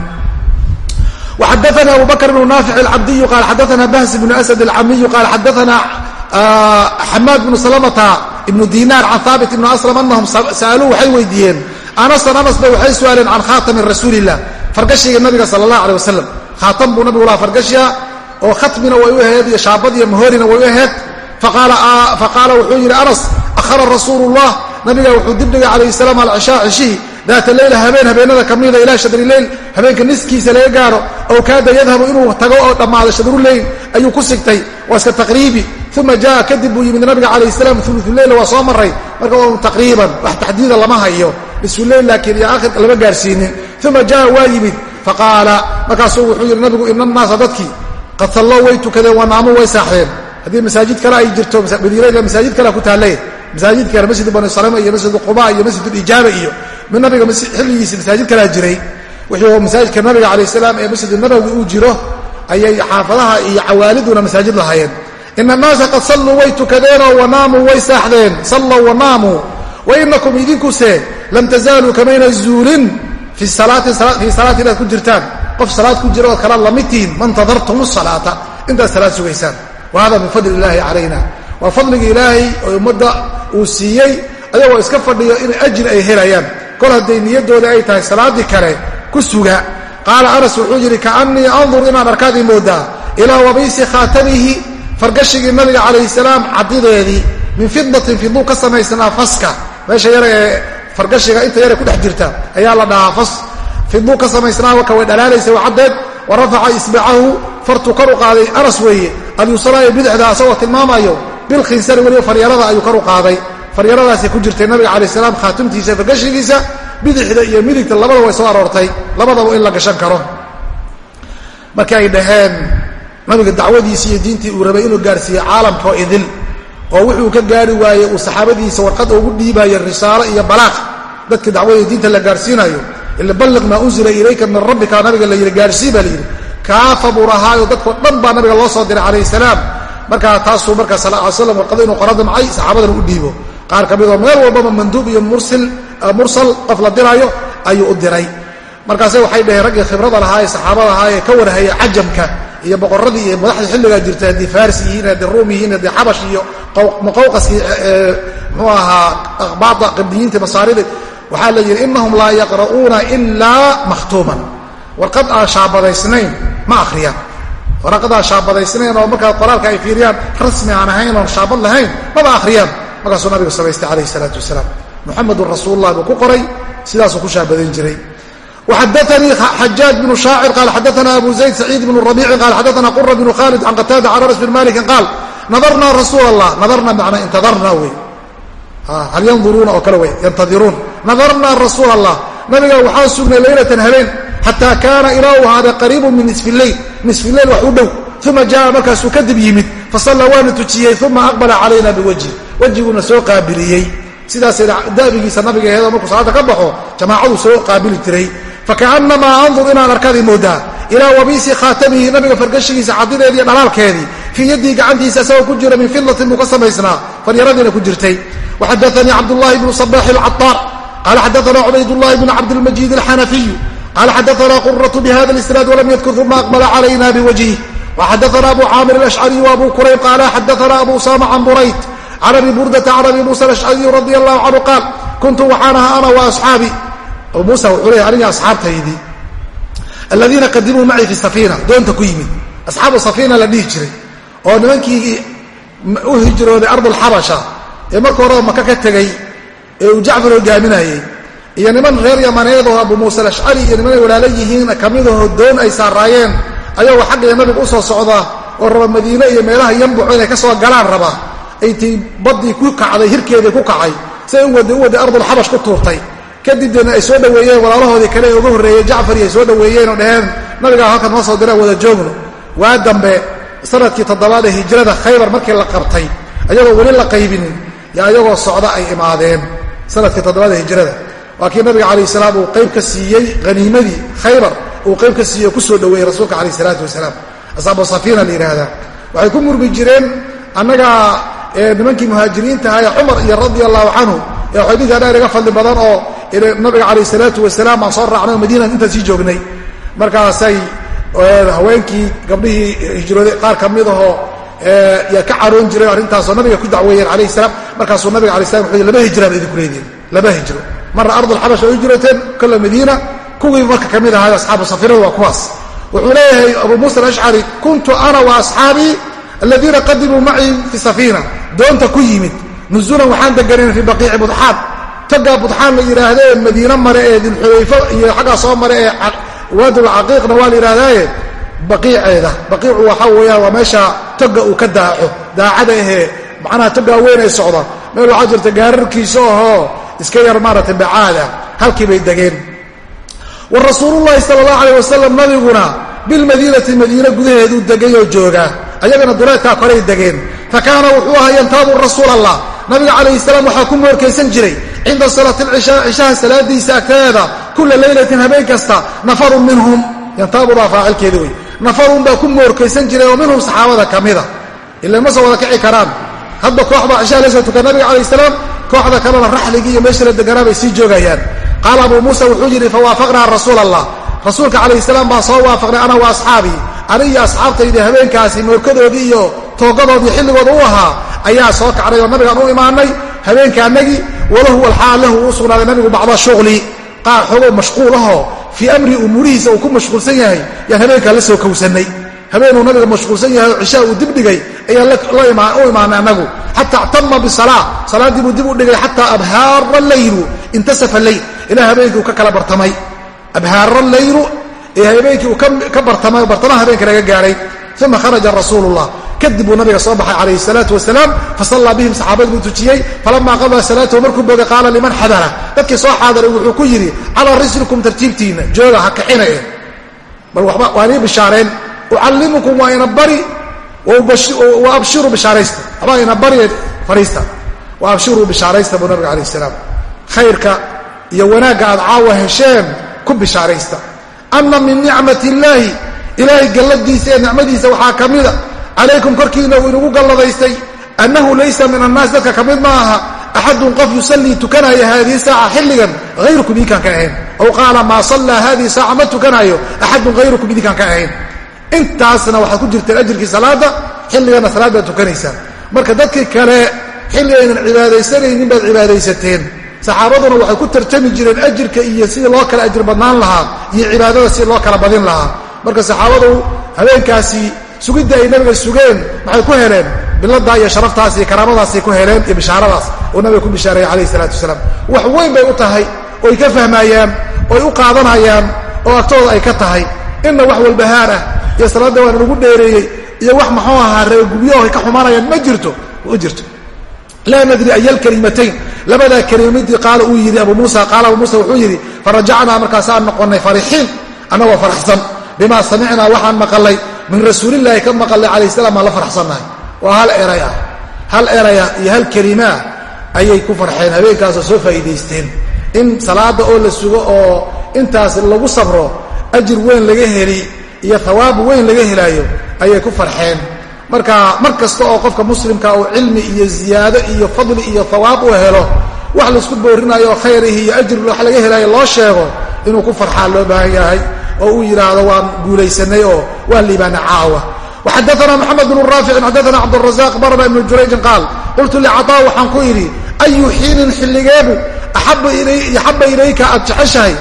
faqaala wuxuu yidhi anas ahara rasuulu llah nabiga wuxuu dibdhigay calayh salaam alcishaa cishihii daata leyla habeen habeenada kamida ilaa shadrileyl habeenka niskiisa laga gaaro aw kaada yadhabu inuu tago oo dhammaado shadruleyl ayuu ku sigtay waa iska taqriibi. Uma jaa kadib buu yimid nabiga calayh salaam ululeyl waa soo maray marka un taqriiban wax taxdiida lama hayo. Nisuleyl laakiin iyo aakhirka lama gaarsiinin. Uma jaa waa yimid faqaala markaasuu wuxuu yidhi nabigu ina dadkii qad salloo way tukadeen wa naamu way saaxeen haddii masaajid kale ay jirto masaajid kalea ku taallay masaajidkana masjid banu salama iyo masjid quba iyo masjid ijaaba iyo mid nabiga xilligiisi masaajid kalea jiray. Wixii masaajidka nabiga calayh salaam ee masjid nabowi uu jiro ayay xaafadaha iyo cawaaliduna masaajid lahaayeen. Ina annaasa qad salluu way tukadeenoo wanaamuu way saaxdeen. Sallow wanaamuu wa inakum idinkuse lam tazaaluu kamayna zuulin. Fii salaati inaad ku jirtaan. Qof salaad ku jira ood kala la mid tihiin mantadartum salaata. Intaad salaad sugaysaan wa hada min fadli illaahi calayna waa fadliga ilaahay oo ummadda uu siiyey ayagoo iska fadhiyo in ajri ay helayaan kol hadday niyadooda ay tahay salaaddii kale ku suga qaala anas wuxuu yidhi kaannii andur inaan arkaadii moodaa ilaa wabiisi khaatamihi fargashigii nabiga calayhi salaam caddideedii min fidatin fiduu ka samaysnaa faska meesha yare ee fargashiga inta yare ku dhex jirta ayaa la dhahaa fas fiduu ka samaysnaa waka way dhalaalaysa waa caddeed wa alyusraa ee bidixda asagoo tilmaamayo bilkhinsari weliba faryarada ayuu kor u qaaday. Faryaradaasay ku jirtay nabiga calayh salaam khaatimtiisa fargashigiisa bidixda iyo midigta labada way soo aroortay. Labadaba in la gashan karo. Markii ay dhaheen nabiga dacwadiisi iyo diintii uu rabay inuu gaarhsiiyo caalamkao idil oo wuxuu ka gaari waayey uu saxaabadiisa warqad ugu dhiibayo risaalo iyo balaaq. Dadka dacwadii diinta la gaarhsiinayo ila balliq maa unzila ilayka min rabbika nabiga la yidhi gaarsii baa layidhi kaafa buu rahaayo dadkao dhan baa nabiga loo soo diray calayhi salaam. Markaa taasuu markaa sal ly slam warqado inuu qora damcay saxaabadana u dhiibo. Qaar ka midoo meel walbaba manduub iyo mursal qof la diraayo ayuu u diray. Markaase waxay dhaheen raggii khibrada lahaa ee saxaabada ahaa ee ka warhaya cajamka iyo boqoradii iyo madaxdii xilligaa jirta haddii farsi yihiin haddii ruum yihiin haddii xabash iyo muqawqaskii mxuu ahaa aqbaada qibdiyiinta masaarida waxaa la yidhi inahum laa yaqra'uuna ilaa makhtuuman. Warqad aan shaabadaysnayn ma akriyaan waraqadaa shaabadaysnayn oo markaa qoraalka ay fiiriyaan rasmi aan ahayn oon shaabad lahayn maba akriyaan markaasuu nabigu samaystay calayhi salaatu wasalaam muxamedun rasuululah buu ku qoray sidaasuu ku shaabadayn jiray. Xadaanii xajaaj bnu shaacir qaal xadaana abu zayd saciid bnu rabiicin qaal xadaana qura bnu khaalid can qataada can anas bn malikin qaal nadarnaa rasuul allah nadarna manaa intadarnaa wey. Hal yanduruuna oo kale wey yantadiruun nadarnaa rasuul allah nabiga waxaan sugnay leylatan habeen xataa kaana ilaa uu ahaaday qariibun min nisfileil nisfileil wax u dhow. Uma jaa markaasuu kadib yimid. Fasalla waana tujiyey uma aqbala calayna biwejhi wejiguuna soo qaabiliyey. Sidaasay daabigiisa nabiga aheedoo markuu salaadda ka baxo jamaacadu soo qaabili jiray. Fakaannamaa andur inaan arkadii moodaa. Ilaa wabiisi khaatamihi nabiga fargashigiisa cadideediiy dhalaalkeedii. Fii yaddii gacantiisa isagoo ku jira min filatin buu ka samaysnaa. Faryaradiina ku jirtay. Waxadaanii cabdullahi bnu sabaax alcaaar qaala xadaanaa cubaydllahi bnu cabdilmajiid alxanafiyu xadaana quratu bihada lisnaad walam yadkur uma aqbala calayna biwajhih waxadaana abu caamir alashcariy wa abu kurayb qaala xadaana abu usama can burayd can abi burdata can abi muusa alashcariy radi allahu canhu qaal kuntu waxaan ahaa wa asxaabii abu muusa wuxuu leeyahy aniga asxaabtaydii aladiina qadimuu macii fi safiina doonta ku yimid asxaabu safiina la dhihi jiray oo nimankii u hijrooday ardulxabasha ee marka horeba maka ka tegey ee uu jacfar hogaaminayey iyo niman reer yamaneedoo abu muusa alashcari iyo nimanay walaalo yihiin kamidahoo doon ay saaraayeen ayagoo xaggiga nabiga u soo socda oo raba madiine iyo meelaha yambuco inay ka soo galaan raba. Aytii baddii ku kacday hirkeedii ku kacay. Say u wadday ardulxabash ku tuurtay. Kadibdeena ay soo dhoweeyeen walaalahoodii kale ee uga horreeyey jacfari ay soo dhoweeyeen oo dhaheen nabigaa halkan noo soo diraan wada joogno. Waa dambe sannadkii toddobaad ee hijrada khaybar markii la qabtay ayagoo weli la qaybinin yo ayagoo socda ay imaadeen. Sanadkii toddobaad ee hijrada waa kii nabiga calayh salaam uu qayb ka siiyey haniimadii khaybar uu qayb ka siiyey oo ku soo dhoweeyey rasuulka calayh salaatu wasalaam. Asaabu safiina la yidhaahdaa. Waxay ku murmi jireen annagaa nimankii muhaajiriinta ahaa ee cumar iyo radia allahu canhu ee dinkaa dheer iga fadli badan oo nabiga calayh salaatu wasalaam aan soo raacnay oo madiinaan intaan sii joognay. Markaasay haweenkii gabdhihii hijrooday qaar ka midahoo yaa ka caroon jiray arrintaasoo nabiga ku dacweeyeen calayh salaam. Markaasuu nabiga alay slam wuxuu laba hijra ba idinku leediin laba hijro marna ardulxabash oo hijrateen kolla madiina. Kuwii marka ka mid ahaa asxaabu safiirada waa kuwaas. Wuxuu leeyahay abu muusa alashcari kuntu ana wa asxaabii aladiina qadimuu macii fi safiina doonta ku yimid. Nuzulan waxaan deganeen fii baqiici budxaad togaa budxaan la yidhaahda ee madiine mare ee dilxulayfo iyo xaggaa soo mare ee waadulcaqiiqna waa la yidhahdaaye baqiiceeda. Baqiicu waxaa weeyaan waa meesha toga uu ka daaco daacada ahee. Macnaha togaa weyn ay socda. Meel waxaa jirta gaararkiisa ahoo iska yar maaragtay bacaada halkii bay degeen. Wa rasuulullahi sala allahu alayh wasalam nabiguna bilmadiinati madiine gudaheeduu degay oo joogaa. Ayagana duleedkaa koray degeen. Fa wuxuu ahaa yantaabu rasuul allah nabiga calayhi salaam waxaa ku moorkaysan jiray cinda salaati alcishaa cishaha salaadiisa agteeda kula laylatin habeen kasta nafarun minhum. Yantaabudaa faacilkeeda wey nafarun baa ku moorkaysan jiray oo minhum saxaabada ka mida. Ila ma soo wada kici karaan. Hadba koox baa cishaha la soo tukan nabiga calayh salaam kooxda kalena raxligii iyo meesha la deganaa bay sii joogayaan. Qaala abuu muusa wuxuu yidhi fawaafaqnaa rasuul allah rasuulka calayh salaam baan soo waafaqnay ana wa asxaabii ani iyo asxaabtaydii habeenkaasi moorkadoodii iyo toogadoodii xilligooda u ahaa ayaa soo kacnay oo nabigaan u imaanay. Habeenkaanagii walahu alxaal lahu uu sugnaaday nabigu bacda shuqli qaar xogoo mashquul ahoo fii amri umuurihiisa uu ku mashquulsan yahay yaan habeenkaa la soo kowsannay habeenuu nabiga mashquulsan yahay oo cishaa uu dibdhigay ayaan u imaanay annagu xataa actama bisalaa. Salaaddii buu dib u dhigay xataa abhaara laylu intasafa leyl ilaa habeenkii ka kala bartamay. Abhaara laylu ee habeenkii uu ka bartamay bartamaha habeenka laga gaadhay uma kharaja rasuulu llah kadib buu nabiga soo baxay calayhi salaatu wasalaam fasallaa bihim saxaabad buu tujiyey. Falamaa qadaa salaatahu markuu bogay qaala liman xadara? Dadkii soo xaadaray wuxuu ku yidhi calaa rislikum tartiibtiinna jooga ha kaxinae bal waba waa nii bishaareen ucallimukum waa ina bari wa abshiruu bishaaraysta. Waxbaa ina bari fadhiista wa bishaaraysta buu nabiga calayh salaam. Khayrka iyo wanaagga aad caawa hesheen ku bishaaraysta. Anna min nicmat illaahi ilaahay galladiisa ee nicmadiisa waxaa ka mida calaykum korkiina uu inagu galladaystay. Annahu laysa min annaas dadka ka mid ma aha axadun qof yusallii tukanaya haadihi saaca xilligan hayrukum idinkaan ka ahayn. Aw qaala maa sallaa haadihi saaca ma tukanaayo axadun hayrukum idinkaan ka ahayn intaasna waxaad ku jirteen ajirkii salaadda xilligana salaad baad tukanaysaan marka dadkii kale xilli aynan cibaadaysanaynin baad cibaadaysateen saxaabaduna waxay ku tartami jireen ajirka iyo sidii loo kala ajir badnaan lahaa iyo cibaadada sidii loo kala badin lahaa. Marka saxaabadu habeenkaasi sugidda ay nabiga sugeen maxay ku heleen? Biladaa iyo sharaftaas iyo karaamadaasay ku heleen iyo bishaaradaas. Oo nabiga ku bishaareeyey calayhi salaatu wasalaam. Wax weyn bay u tahay oy ka fahmayaan oy u qaadanayaan oo agtooda ay ka tahay inna wax walbahaar ah iyo salaadda waana lagu dheereeyey iyo wax maxuu ahaa reergubyoho ka xumaanayaan ma jirto ma jirto. Laa nadri aya alkalimatayn labadaa kelimadii qaala uu yidhi abu muusa qaala abu muusa wuxuu yidhi farajacnaa markaasaan noqonnay farixiin annagoo faraxsan. Bimaa samicnaa waxaan maqalay min rasuulillaahi ka maqalay calayh salaam aan la faraxsannahay. Waa hal eray ah hal eraya iyo hal kelimaa ayay ku farxeen habeenkaasoo soo faa'iidaysteen. In salaada oo la sugo oo intaas lagu sabro ajir weyn laga heli iyo hawaab weyn laga helaayo ayay ku farxeen. Marka mar kasta oo qofka muslimka uu cilmi iyo ziyaado iyo fadli iyo hawaab u helo wax la isku boorinayo oo khayrihi iyo ajri wax laga helaayo loo sheego inuu ku farxaa loo baahan yahay oo uu yidhaahdo waan guulaysanay oo waan liibaana caawa. Waxadaana moxamed bnu raaficin xadaana cabdrazaq barana ibnu jurayjin qaal qultu licata waxaan ku idhi ayu xiinin xilligeebu axaba ilayka aad jeceshahay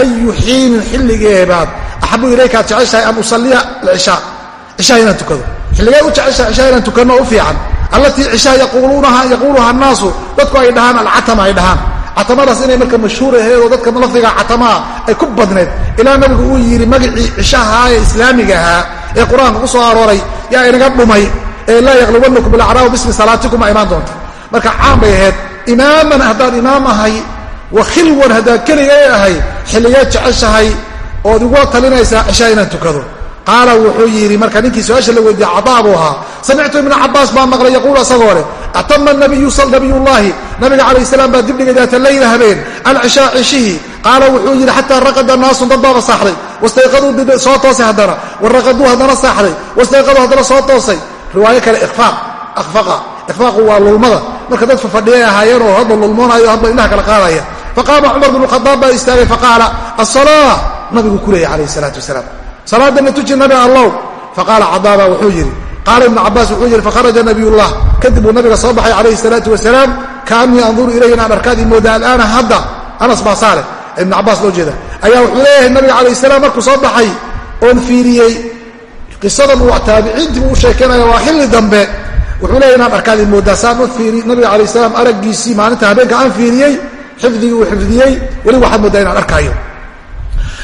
ayu xiinin xilligeebaad axabu ilayka aad jeceshahay an usaliya cishaa cishaha inaan tukado xilligeed u jeceshahay cishaha inaan tukano u fiican allatii cishaha yaquuluha annaasu dadku ay dhahaan alcatama ay dhahaan catamadaas inay marka mashhuur aheed oo dadka lafdiga catamaa ay ku badneed ilaa nabigu uu yidhi magacii cishahaa ee islaamiga ahaa ee qur'aanka ku soo arooray yaa inaga dhumay ee laa yaqlubanakum alacraabu bismi salaatikum a imaan doonta marka caan bay ahayd wa khilwan haddaan keligay ahay xilligeed jeceshahay ood igu talinaysaa cishaa inaan tukado. Qaala wuxuu yidhi marka ninkii su'aasha la weydiiye cadaa buu ahaa. Samictu ibna cabaas baa maqlay yaquulu asagoo leh atama nabiyullaahi. Nabiga calayh salaam baa dibdhigay daata leyla habeen alcishaa cishihii qaala wuxuu yidhi xataa raqada naasun dad baaba saaxday. Wastayqaduu soo toosay haddana waraqaduu haddana saaxday. Wastayqaduu haddana soo toosay. Riwaayo kale ifaaq afaqa ifaaqu waa lulmada marka dad fafadhiyay ahaayeen oo hadba lulmoonaayo hadba indhaha kala qaadaya faqaama cumar bnu khadaab baa istaagay faqaala asalaa nabigu ku leeyay calayh salaatu wasalaam salaadana tuji nabi allow faqaala cadaaba wuxuu yidhi qaala ibnu cabaas wuxuu yidhi fakharaja nabiyullah kadib uu nabiga soo baxay calayhi salaatu wasalaam kaanii anduru ilayhi inaan arkaadii mooda alaana hadda anas baa saale ibnu cabaas loo jeeda ayaa wuxuu leeyahay nabiga calayh salaam markuu soo baxay oon fiiriyey qisadan uu taabiciintii uu sheekeynaya waa xilli dambe wuxuu leeyahy inaan arkaadii moodaa saan u fiiri nabiga calayh salaam araggiisii maalinta habeenka aan fiiriyey xifdigii uu xifdiyey weli waxaad moodaa inaan arkaayo.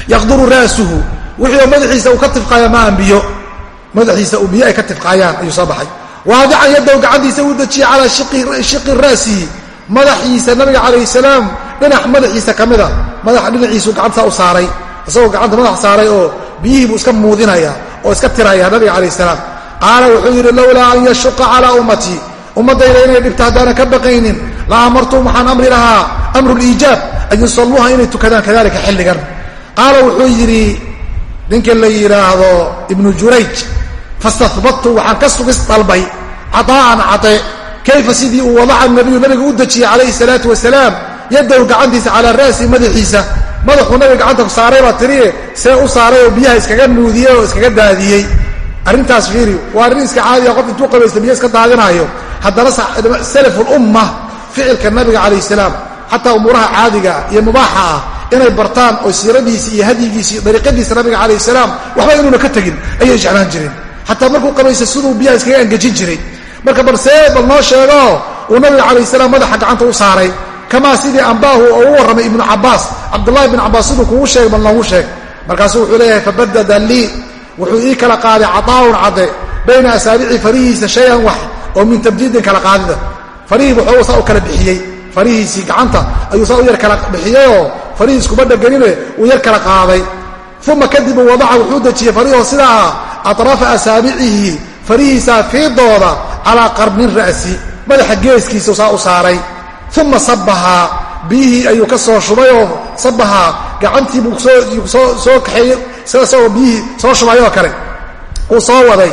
Yaqduru ra'suhu wixii madaxiisa uu ka tifqaaya maan biyo madaxiisa uu biyo ay ka tifqaayaan ayuu soo baxay. Waadican yaddow gacantiisa uu dejiyey calaa shiqi ra'sihi madaxiisa nabiga calayh salaam dhinac madaxiisa ka mida. Madaxa dhinaciisuu gacantaa u saaray. Isagoo gacanta madax saaray oo biyihii buu iska muudinaya oo iska tiraya nabiga calayh salaam. Qaala wuxuu yidhi lowlaa an yashuqa calaa ummatii ummaddayda inay dhibto haddaanan ka baqaynin la amartum waxaan amri lahaa amru liijaab an yusalluuha inay tukadaan kadalika xilligan. Qaala wuxuu yidhi ninka la yidhaahdo ibnu jurayj fastahbadtu waxaan ka sugis dalbay cadaa'an cade kayfa sidii uu wadaca nabiyu nabiga u dejiyey calayhi salaatu wasalaam yaddahu gacantiisa calaa ra'si madaxiisa madaxuu nabiga gacanta saaray baa tiriye see u saaray oo biyaha iskaga nuudiyey oo iskaga daadiyey. Arrintaas fiiri waa arrin iska caadiya qof intuu qabaysta biyo iska daadinaayo. Haddana salafulumma ficilka nabiga calayh salaam xataa umuuraha caadiga iyo mubaaxa ah inay bartaan oo siiradiisi iyo hadyigiisi iyo dariiqadiisa nabiga calayh salaam waxba inuuna ka tegin ayay jeclaan jireen. Xataa markuu qabaysta siduu biyaha iskaga angejin jiray. Marka bal see bal noo sheego uu nabiga calayh salaam madaxa gacanta u saaray. Kamaa sidii ambaahu oo u warramay ibnu cabaas cabdullahi ibnu cabaas siduu kugu sheegay bal noogu sheeg markaasuu wuxuu leeyahay fabadada lii wuxuu ii kala qaaday cadaa'un cadde bayna asaabici farihiisa shayan wax oo min tabdiidin kala qaadida farihii wuxuu saa kala bixiyey. Farihiisii gacanta ayuu saa u yar kala bixiyeyoo farihii iskuma dheganine uu yar kala qaaday. Uma kadib uu wadaca wuxuu dejiyey farihoo sida ah atraafa asaabicihi farihiisaa fiidooda calaa qarnin ra'si madaxa geeskiisa saa u saaray. Uma sabahaa biyihii ayuu ka soo shubayoo sabahaa gacantii buu soo kaxeeyey isagoo biyihii soo shubay oo kale. Uu soo waday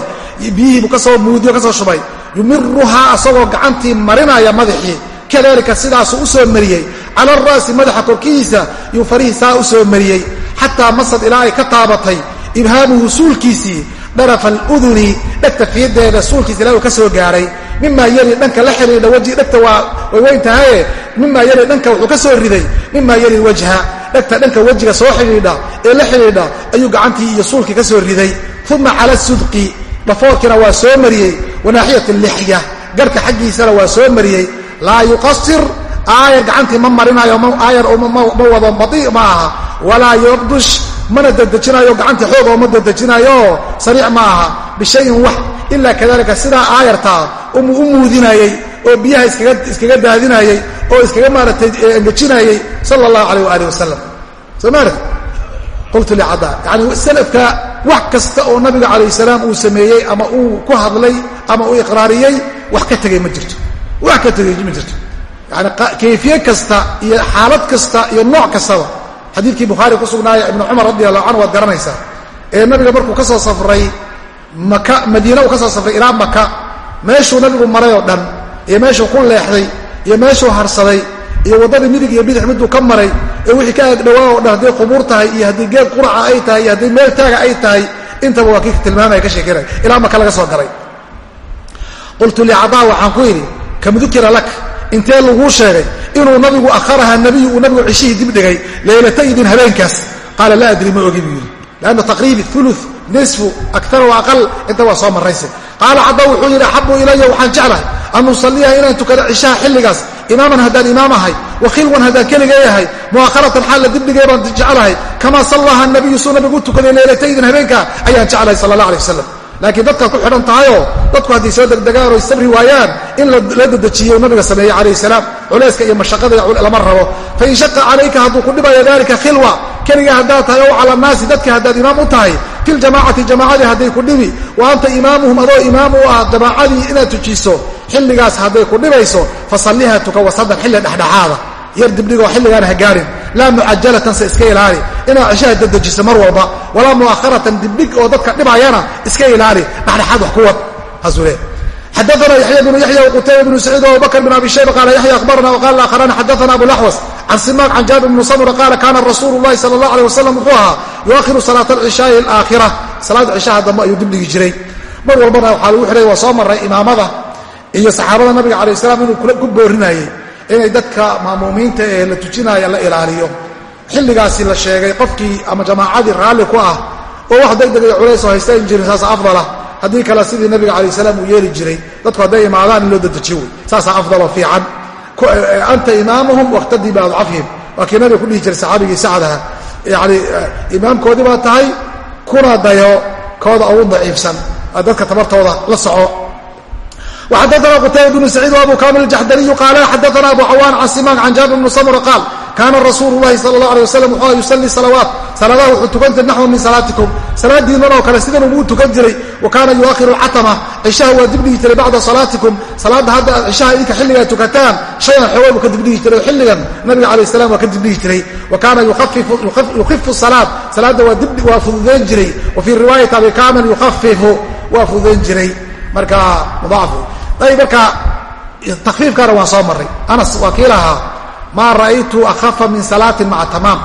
biyihii buu ka soo muudiyo ka soo shubay yumiruhaa asagoo gacantii marinaya madaxii. Kadalika sidaasuu u soo mariyey. Cala ara'si madaxa korkiisa yuu farihii saa u soo mariyey. Xataa masad ilaa ay ka taabatay ibhaamuhu suulkiisii dharafa aluduni dhegta fiideeda suulkiisa ilaa uu ka soo gaaray. Mimaa yali dhanka la xidhiidha wji dhegta waa way weyn tahaye mimaa yali dhanka wuxuu ka soo riday. Mimaa yali wajha dhegta dhanka wejiga soo xidhiidha ee la xidhiidha ayuu gacantii iyo suulkii ka soo riday. Uma cala sudqi dhafoorkiina waa soo mariyey wanaaxiyat lixya garhka xaggiisana waa soo mariyey. Laa yuqasir aayar gacantii ma marinayo aayar ma wado baii ma aha. Walaa yurdush mana dedejinayo gacantii xoog oo ma dedejinayo sariic ma aha. Bishayin wax ilaa kadalika sidaa aayartaa u muudinayey oo biyaha iskaga daadinayey oo iskaga maaratay engejinayey sala allahu alayh waalih wasalam soo maarata qultu licada yani salafka wax kasta oo nabiga calayh salaam uu sameeyey ama uu ku hadlay ama uu iqraariyey wax ka tegay ma jirto. Wax ka tegay ma jirto. Yani kayfiye kasta iyo xaalad kasta iyo nooc kastaba. Xadiidkii bukhaari ku sugnaaya ibnu cumar radi allahu canhu waad garanaysaa. Ee nabiga markuu ka soo safray maka madiina uu ka soo safray ilaa maka meeshuu nabigu maray oo dhan iyo meeshuu ku leexday iyo meeshuu harsaday iyo waddadii midig iyo bidix miduu ka maray ee wixii ka agdhowaa oo dhan hadday qubuur tahay iyo haddii geed quraca ay tahay iyo haddii meel taaga ay tahay intaba waa kii tilmaamaya ka sheekeynaya ilaa maka laga soo galay qultu licadaa waxaan ku yidhi kam lak intee laguu sheegay inuu nabigu akharaha nabiyu uu nabigu cishihii dib dhigay leylataydin habeenkaas? Qaala laa adri ma ogi buu yidhi lanna taqriibi ulu nisfu akar wa aqal inta waa soo marayse qaala cadda wuxuu yidhi axabu ilaya waxaan jeclahay an usaliya inaan tukado cishaha xilligaas imaaman haddaan imaam ahay wa khilwan haddaan keligeeyahay mu'akharatan xaalla dibdhigee baan jeclahay kamaa sallaha nabiyu suu nabigu u tukaday leylataydin habeenka ayaan jeclahay sala allah alay wasalam laakiin dadkaad ku xidhan tahayoo dadku hadday soo degdegaan oo sabri waayaan in la dedejiyo nabiga sameeyey calayh salaam culayska iyo mashaqada lama rabo. Fain shaqa calayka hadduu ku dhibayo dalika khilwa keliga haddaad tahay ow cala naasi dadka haddaad imaam u tahay fi ljamacati jamaacadii hadday ku dhibi wa anta imaamuhum adoo imaam u ah jamaacadii inaad tujiso xilligaas hadday ku dhibayso fasalliha tuka wasadan xilli dhexdhexaada yar dibdhigoo xilligaan ha gaarin laa mucajalatan se iska ilaali. Inaad cishaha dedejiso mar walba walaa mu'akharatan dibdhig oo dadka dhibayana iska ilaali. Dhexdhexaad wax ku wad hasule xadaana yaxya bnu yaxya wqutayba bnu saciid abubakr bn abi shayba qaala yaxya akhbarana wqala aakharani xadaana abulaxwas can simaaq can jaabir bni samura qaala kaana rasuulu llahi sala allah aleh wasalam wuxuu ahaa yuakhiru salaata alcishaai alaakhira salaada cishaha dambe ayuu dibdhigi jiray. Mar walbana waxaa lagu xihay waa soo maray imaamada iyo saxaabada nabiga calayh salaam inuu ku boorinayey inay dadka maamuumiinta ee la tujinaya la ilaaliyo. Xilligaasi la sheegay qofkii ama jamaacadii raalli ku ah oo wax degdeg iyo culays oo haystayn jirin saasa afdalah haddii kale sidii nabiga calayh salaam uu yeeli jiray dadku hadday imaadaan in loo dedejiyo wey. Saasaa afdaloo fiican. Anta imaamuhum waqtadii biadcafihim waa kii nabiga ku dhihi jiray saxaabigii sacdaha yani imaamkoodii baa tahay kuna dayo kooda ugu daciifsan. Dadka tabartooda la soco وxadثna qtayba بن سacيid وabu kamil الjaxdariyu qaala xadثna abu cawaan can simaan can jaabir بn samr qaal kaana rasuulu الlahi salى الlaه عalيه waslm wuxuu yusalii salawaat salaadaha wuxuu tukan jiray naxو min salaatikum salaadiinnan oo kale sidan uu tukan jiray wa kaana yuakhiru اlcatma cishaha waa dibdhigi jiray bacda salaatikum salaadda hadda aad cishaha idinka xilligaa tukataan shayan xoogaa buu ka dibdhigi jiray oo xilligan nabiga alayه الsalam waa ka dibdhigi jiray wa kaana yukifu salaad salaadda waa fududayn jiray wa fii riwaayati abi kamil yukafifu waa fududayn jiray marka mudaaf ayb marka takfiifkaana waan soo marray. Anas waa kii lahaa maa ra'aytu akhafa min salaatin maca tamaam.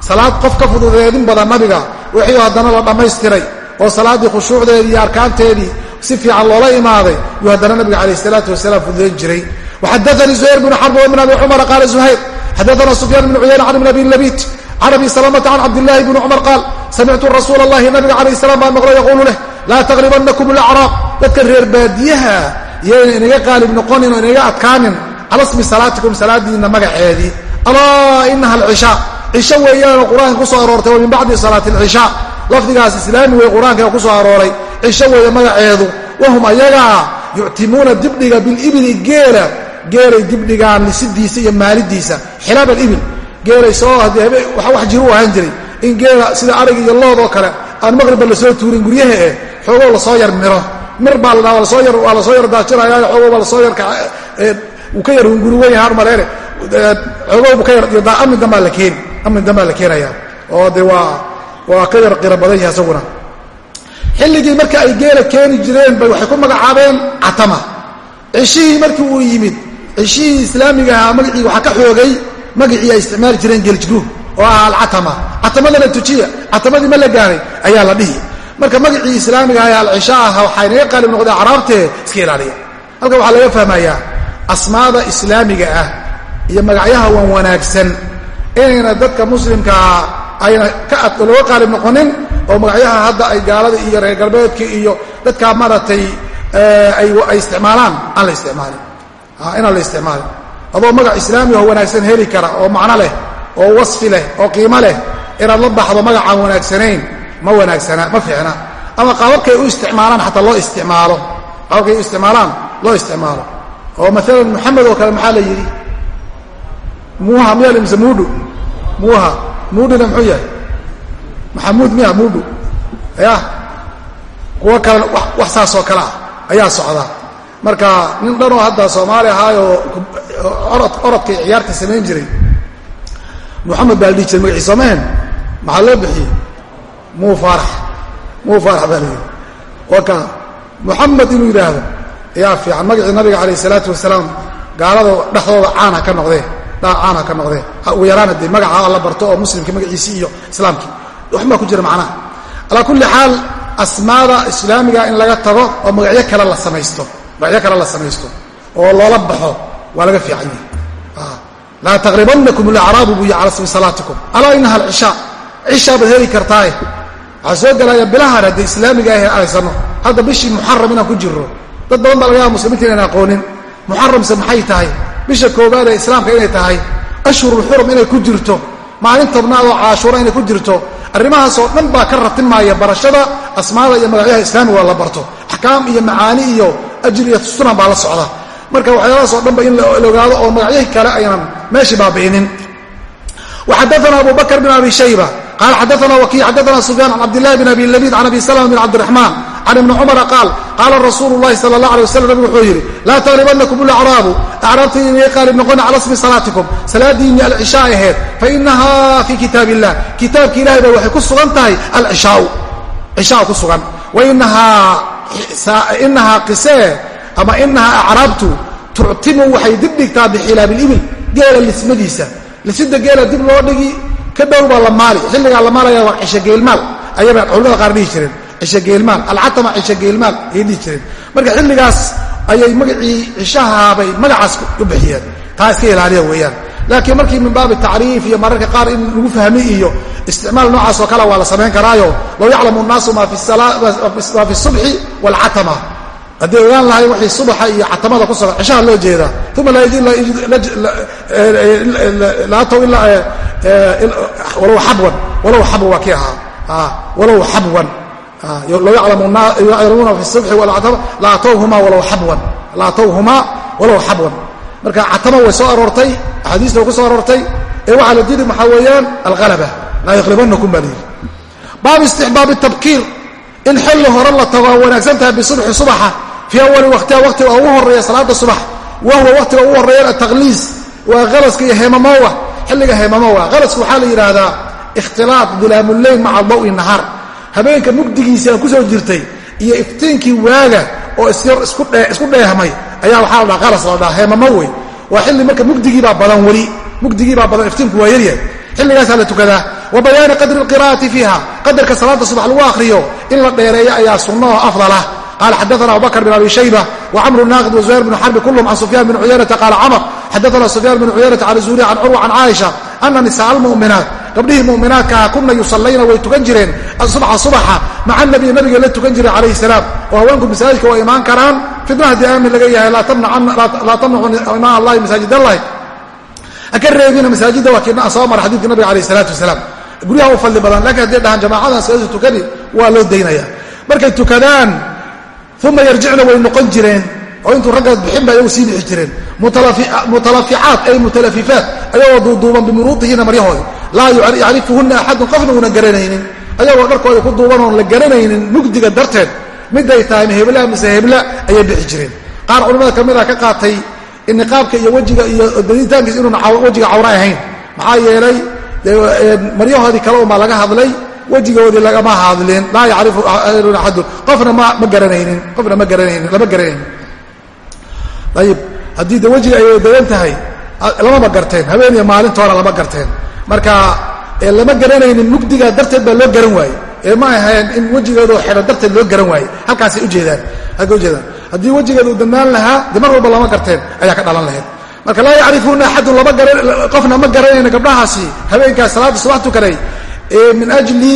Salaad qof ka fududeedin badan nabiga wixii haddana la dhammaystiray oo salaaddii khushuucdeedii iyo arkaanteedii si fiican loola imaaday yuu haddana nabiga calayh isalaatu wasalaam fududeyn jiray. Waxadaanii zuhayr bnu xarb min abi cumara qaala zuhayr xadaana sufyaan bnu cuyayna can ibn abi labit can abi salamata can cabdillaahi bni cumar qaal samictu rasuula allahi nabiga calayh salam baa maqlo yaquulu leh laa taqribanakum alacraaq dadka reer baadiyaha yayna inaga qaalib noqonin oo inaga adkaanin. Cala smi salaatikum salaadiinna magaceedii alaa inaha alcishaa cisho weeyaanoo qur'aanka ku aroortay wa min bacdi salaati alcishaa lafdigaas islaami wey qur'aanka ku arooray. Cisho weeye magaceedu. Wahum ayagaa yuctimuuna dibdhiga bilibili geela. Geelay dibdhigaan lisidiisa iyo maalidiisa. Xilaab alibil geelay soo wax jiru ahaan jiray. In geela sida arig iyo lood oo kale aan maqribba la soo tuurin guryaha eh xoogoo la soo yar miro mir baa ladhaa la soo yar daajinaya xoogoba la soo yar uu ka yar hunguri wen yahaan maleene xoogoobu ka yar amni dambaa la keeni amni dambaa la keenaya oo de waa ka yar qiro badan yahay isaguna. Xilligii marka ay geela keeni jireen bay waxay ku magacaabeen catama cishihii markii uu yimid cishihii islaamiga ahaa magacii waxaa ka xoogay magacii ay isticmaali jireen geeljruub oo ah alcatama catamadana tujiya catamadii ma la gaaray ayaa la dhihi marka magacii islaamiga ah ee alcisha ah waxaa inaga qaalib noqday acraabtee iska ilaaliya. Halkan waxaa laga fahmayaa asmaada islaamiga ah iyo magacyaha wan wanaagsan inayna dadka muslimkaa ayna looga qaalib noqonin oo magacyaha hadda ay gaalada iyo reer galbeedka iyo dadkaa maaragtay ay isticmaalaan aan la isticmaalin. Inaan la isticmaalin. Adoo magac islaamiga oo wanaagsan heli kara oo macno leh oo wasfi leh oo qiimo leh inaad la baxdo magacaan wanaagsanayn ma wanaagsana ma fiicna. Ama qaababkay u isticmaalaan xataa loo isticmaalo. Qaababkay u isticmaalaan loo isticmaalo. Oo maalan moxamed oo kale maxaa la yidhi? Muuha miya mise muudhu muuha. Muudhina muxuu yahay? Maxamuud miya muudhu ya kuwo kale wax saasoo kale ah ayaa socda. Marka nin dhanoo hadda soomaali ahaayoo orodkay ciyaarta samayn jiray. Moxamed baa la dhihi jiray magaciisa soomaheen maxaa loo bixiyey muu faarax. Baa la yidhi. Waka moxamed inuu yidhaahdo ayaa fiican. Magacii nabiga calayh isalaatu wasalaam gaalada dhexdooda caana ka noqdee. Caana ka noqdee. Ugu yaraana dee magaca la barto oo muslimka magaciisii iyo islaamkii. Waxbaa ku jira macnaha. Calaa kulli xaal asmaada islaamiga in laga tago oo magacyo kale la samaysto. Magacyo kale la samaysto oo loola baxo waa laga fiican yahay. Laa taqribanakum alacraabu buyi cala smi salaatikum. Alaa inaha alcishaa cishaa baad heli kartaaye waxaa soo gelaya bilahan haddii islaamiga ahe aansano hadda bishii muxaram inaan ku jirro. Dad badan baa laga yaaba muslimiinta inaan aqoonin. Muxaramse maxay tahay? Bisha koowaad ee islaamka inay tahay. Ashhurulxurum inay ku jirto. Maalin tobnaad oo caashuura inay ku jirto. Arrimahaasoo dhan baa ka ratinmaaya barashada asmaada iyo magacyaha islaamiga waa la barto. Axkaam iyo macaani iyo ajir iyo tustunan baa la socda. Marka waxyaalahaasoo dhanba in la ogaado oo magacyahii kale aynan meeshii baabi'inin. Waxadaana abubakr bin abi shayba qaal xadaana wkii xadaana sufyaan can cabdilahi bn abi labiid can abi slma bn cabdiraxmaan can ibni cumara qaal qaala rasuulu lahi sal la alay waslam nabigu wuxuu yidhi laa tagribanakum lacraabu acraabta inay qaalib noqon cala smi salaatikum salaadiinni alcishaa ahayd fainaha fii kitaab illah kitaabka ilahay ba waxay ku sugan tahay alcishaau cishaa ku sugan inahaa qisee ama inahaa acraabtu tuctimu waxay dib dhigtaa bixilaabi libil geela lismadiisa lisida geela dib loo dhigi ka dhow baa la maali xilligaa la maalaya waa cishogeelmaal ayaba culamada qaar dhihi jireen cishogeelmaal alcatama cishogeelmaal ayay dhihi jireen marka xilligaas ayay magacii cishahaabay magacaas u bixiyeen taa iska ilaaliya weeyaan laakiin markii min baabi tacriif iyo mararka qaar in lagu fahmi iyo isticmaal noocaas oo kale waa la samayn karaayo low yaclamu nnaasu maa fi subxi waalcatama haddii ogaan lahay wixii subaxa iyo catamada ku socda cishaha loo jeedaa. Uma laatow walow xabwan walow xabwan waa kii ahaa. Walow xabwan. Low yaclamuuna fi subxi laatowhumaa walow xabwan. Laatowhumaa walow xabwan. Marka catama way soo aroortay axaadiista way ku soo aroortay. Ee waxaa la dili maxaa weeyaan? Alhalaba laa yaqlibanakum baa layidhi baabu istixbaabi tabkiir. In xilli hore la tago wanaagsan tahay bisubxi subaxa fii awali waqtiha waqtiga ugu horreeya salaada subax wahuwa waqtiga ugu horeeyan ataqliis waa qalaska iyo heemamowa xilliga heemamowa qalasku waxaa la yidhaahdaa ikhtilaaq dulaamuleyl maca dawi nahaar habeenka mugdigiisii aan ku soo jirtay iyo iftiinkii waaga oo isku dheehmay ayaa waxaa la dhaha qalas la dhaha heemamo wey waa xilli marka mugdigiibaa badan weli mugdigiibaa badan iftiinku waa yaryahay xilligaasaa la tukadaa wa bayaani qadri alqira'ati fiiha qadarka salaada subax lagu akhriyo in la dheereeyo ayaa sunna oo afdalah qala xadaana abubakr bn abi shayba wcamru naaqid wazuhayr bn xarbi kulhm can sufyan bn cuyaynata qaala camr xadaana sufyaan bn cuyaynata can zuhri can curwa can caaisha ana nisaa almu'minaat gabdhihii mu'minaadkaha kuna yusallayna way tukan jireen subxa subaxa maca nabiy nabiga la tukan jiray calayhi salaam oo haweenku masaajidka waa imaan karaan fitna haddii aamin laga yahay laa tamnacu imaan allahi masaajid allahi haka reebina masaajidda waa kiina soo mara xadidka nabiga alayh salaatu wasalaam guryaha u fadli badan lakiin hadday dhahaan jamaacada salaada tukani waa loo daynaya markay tukadaan uma yarjicna way noqon jireen oo intuu raggaad bixin ba ayagu sii bixi jireen mutalaficaat ay mutalafifaat ayagoo duuduuban bimuruudihina maryahoodi laa yacrifuhuna axadun qofna una garanaynin ayagoo dharkooda ku duuban oon la garanaynin mugdiga darteed miday tahay hebla mise hebla ayay bixi jireen qaar culimmada ka mid a ka qaatay in niqaabka iyo wejiga iyo daditaankiis inuuna wejiga cawra ahayn maxaa yeelay maryahoodii kale laga hadlay wejigoodii lagama hadlin laa yacrifu axadun qofna ma garanaynin qofna ma garanaynin lama garanaynin. Ayib haddii de wejiga ay dagan tahay lamama garteen habeen iyo maalintoona lama garteen. Marka lama garanaynin mugdigaa darteed baa loo garan waaye. Ee ma ahayn in wejigeedu xidho darteed loo garan waaye. Halkaasay ujeedaan halka ujeedaan haddii wejigeedu u dambaan lahaa de mar walba lama garteen ayaa ka dhalan lahayd. Marka laa yacrifuuna axadun lama qofna ma garanayna gabdhahaasi habeenkaas salaada subax tukanay ee min ajli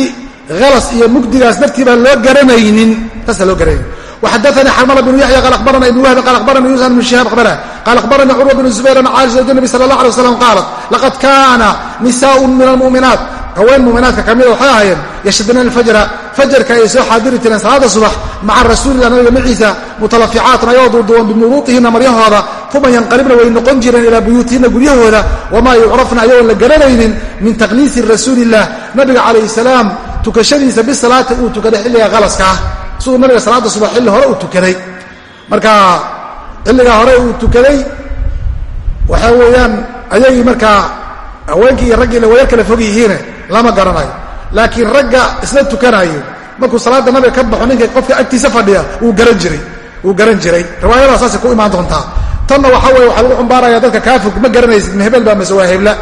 alas iyo mugdigaas dartiibaa loo garanaynin. Taasa loo garanaynin waxadaana xarmala binu yaxya qaal abarana ibn wahbi qaal abarana yuusan bn shihaab abana qaal abaranii curwa bn zubayr an caaisha zawj nabi sala allah alay waslam qaalat laqad kana nisaء min almu'minaat haween muuminaadka ka mid ah waxay ahaayeen yashadna alfajra fajarka ay soo xaadiri jireen salaada subax maca rasuulillah nabiga maciisa mutalaficaatun ayagoo duuduuban bimuruutihinna maryahooda uma yanqalibna way noqon jireen ilaa buyuutihinna guryahooda wamaa yucrafna ayagoon la garanaynin min taqliisi rasuuliillah nabiga calayhi salaam tukashadiisa bisalaati uu tukaday xilliga qalaska ah. Siduu nabiga salaada subax xilli hore uu tukaday. Marka xilligaa hore uu tukaday waxaa weeyaan ayagii markaa haweenkii iyo raggii la wayar kala fog yihiine lama garanayo. Laakiin ragga isla tukanayo markuu salaada nabiga ka baxo ninka qofka agtiisa fadhiya wuu garan jiray. Wuu garan jiray. Riwaayadaa saasay ku imaan doontaa. Tanna waxaa weye waxaa lagu xumbaaraya dadka kaafog ma garanaysid ma baa mase waa hebla.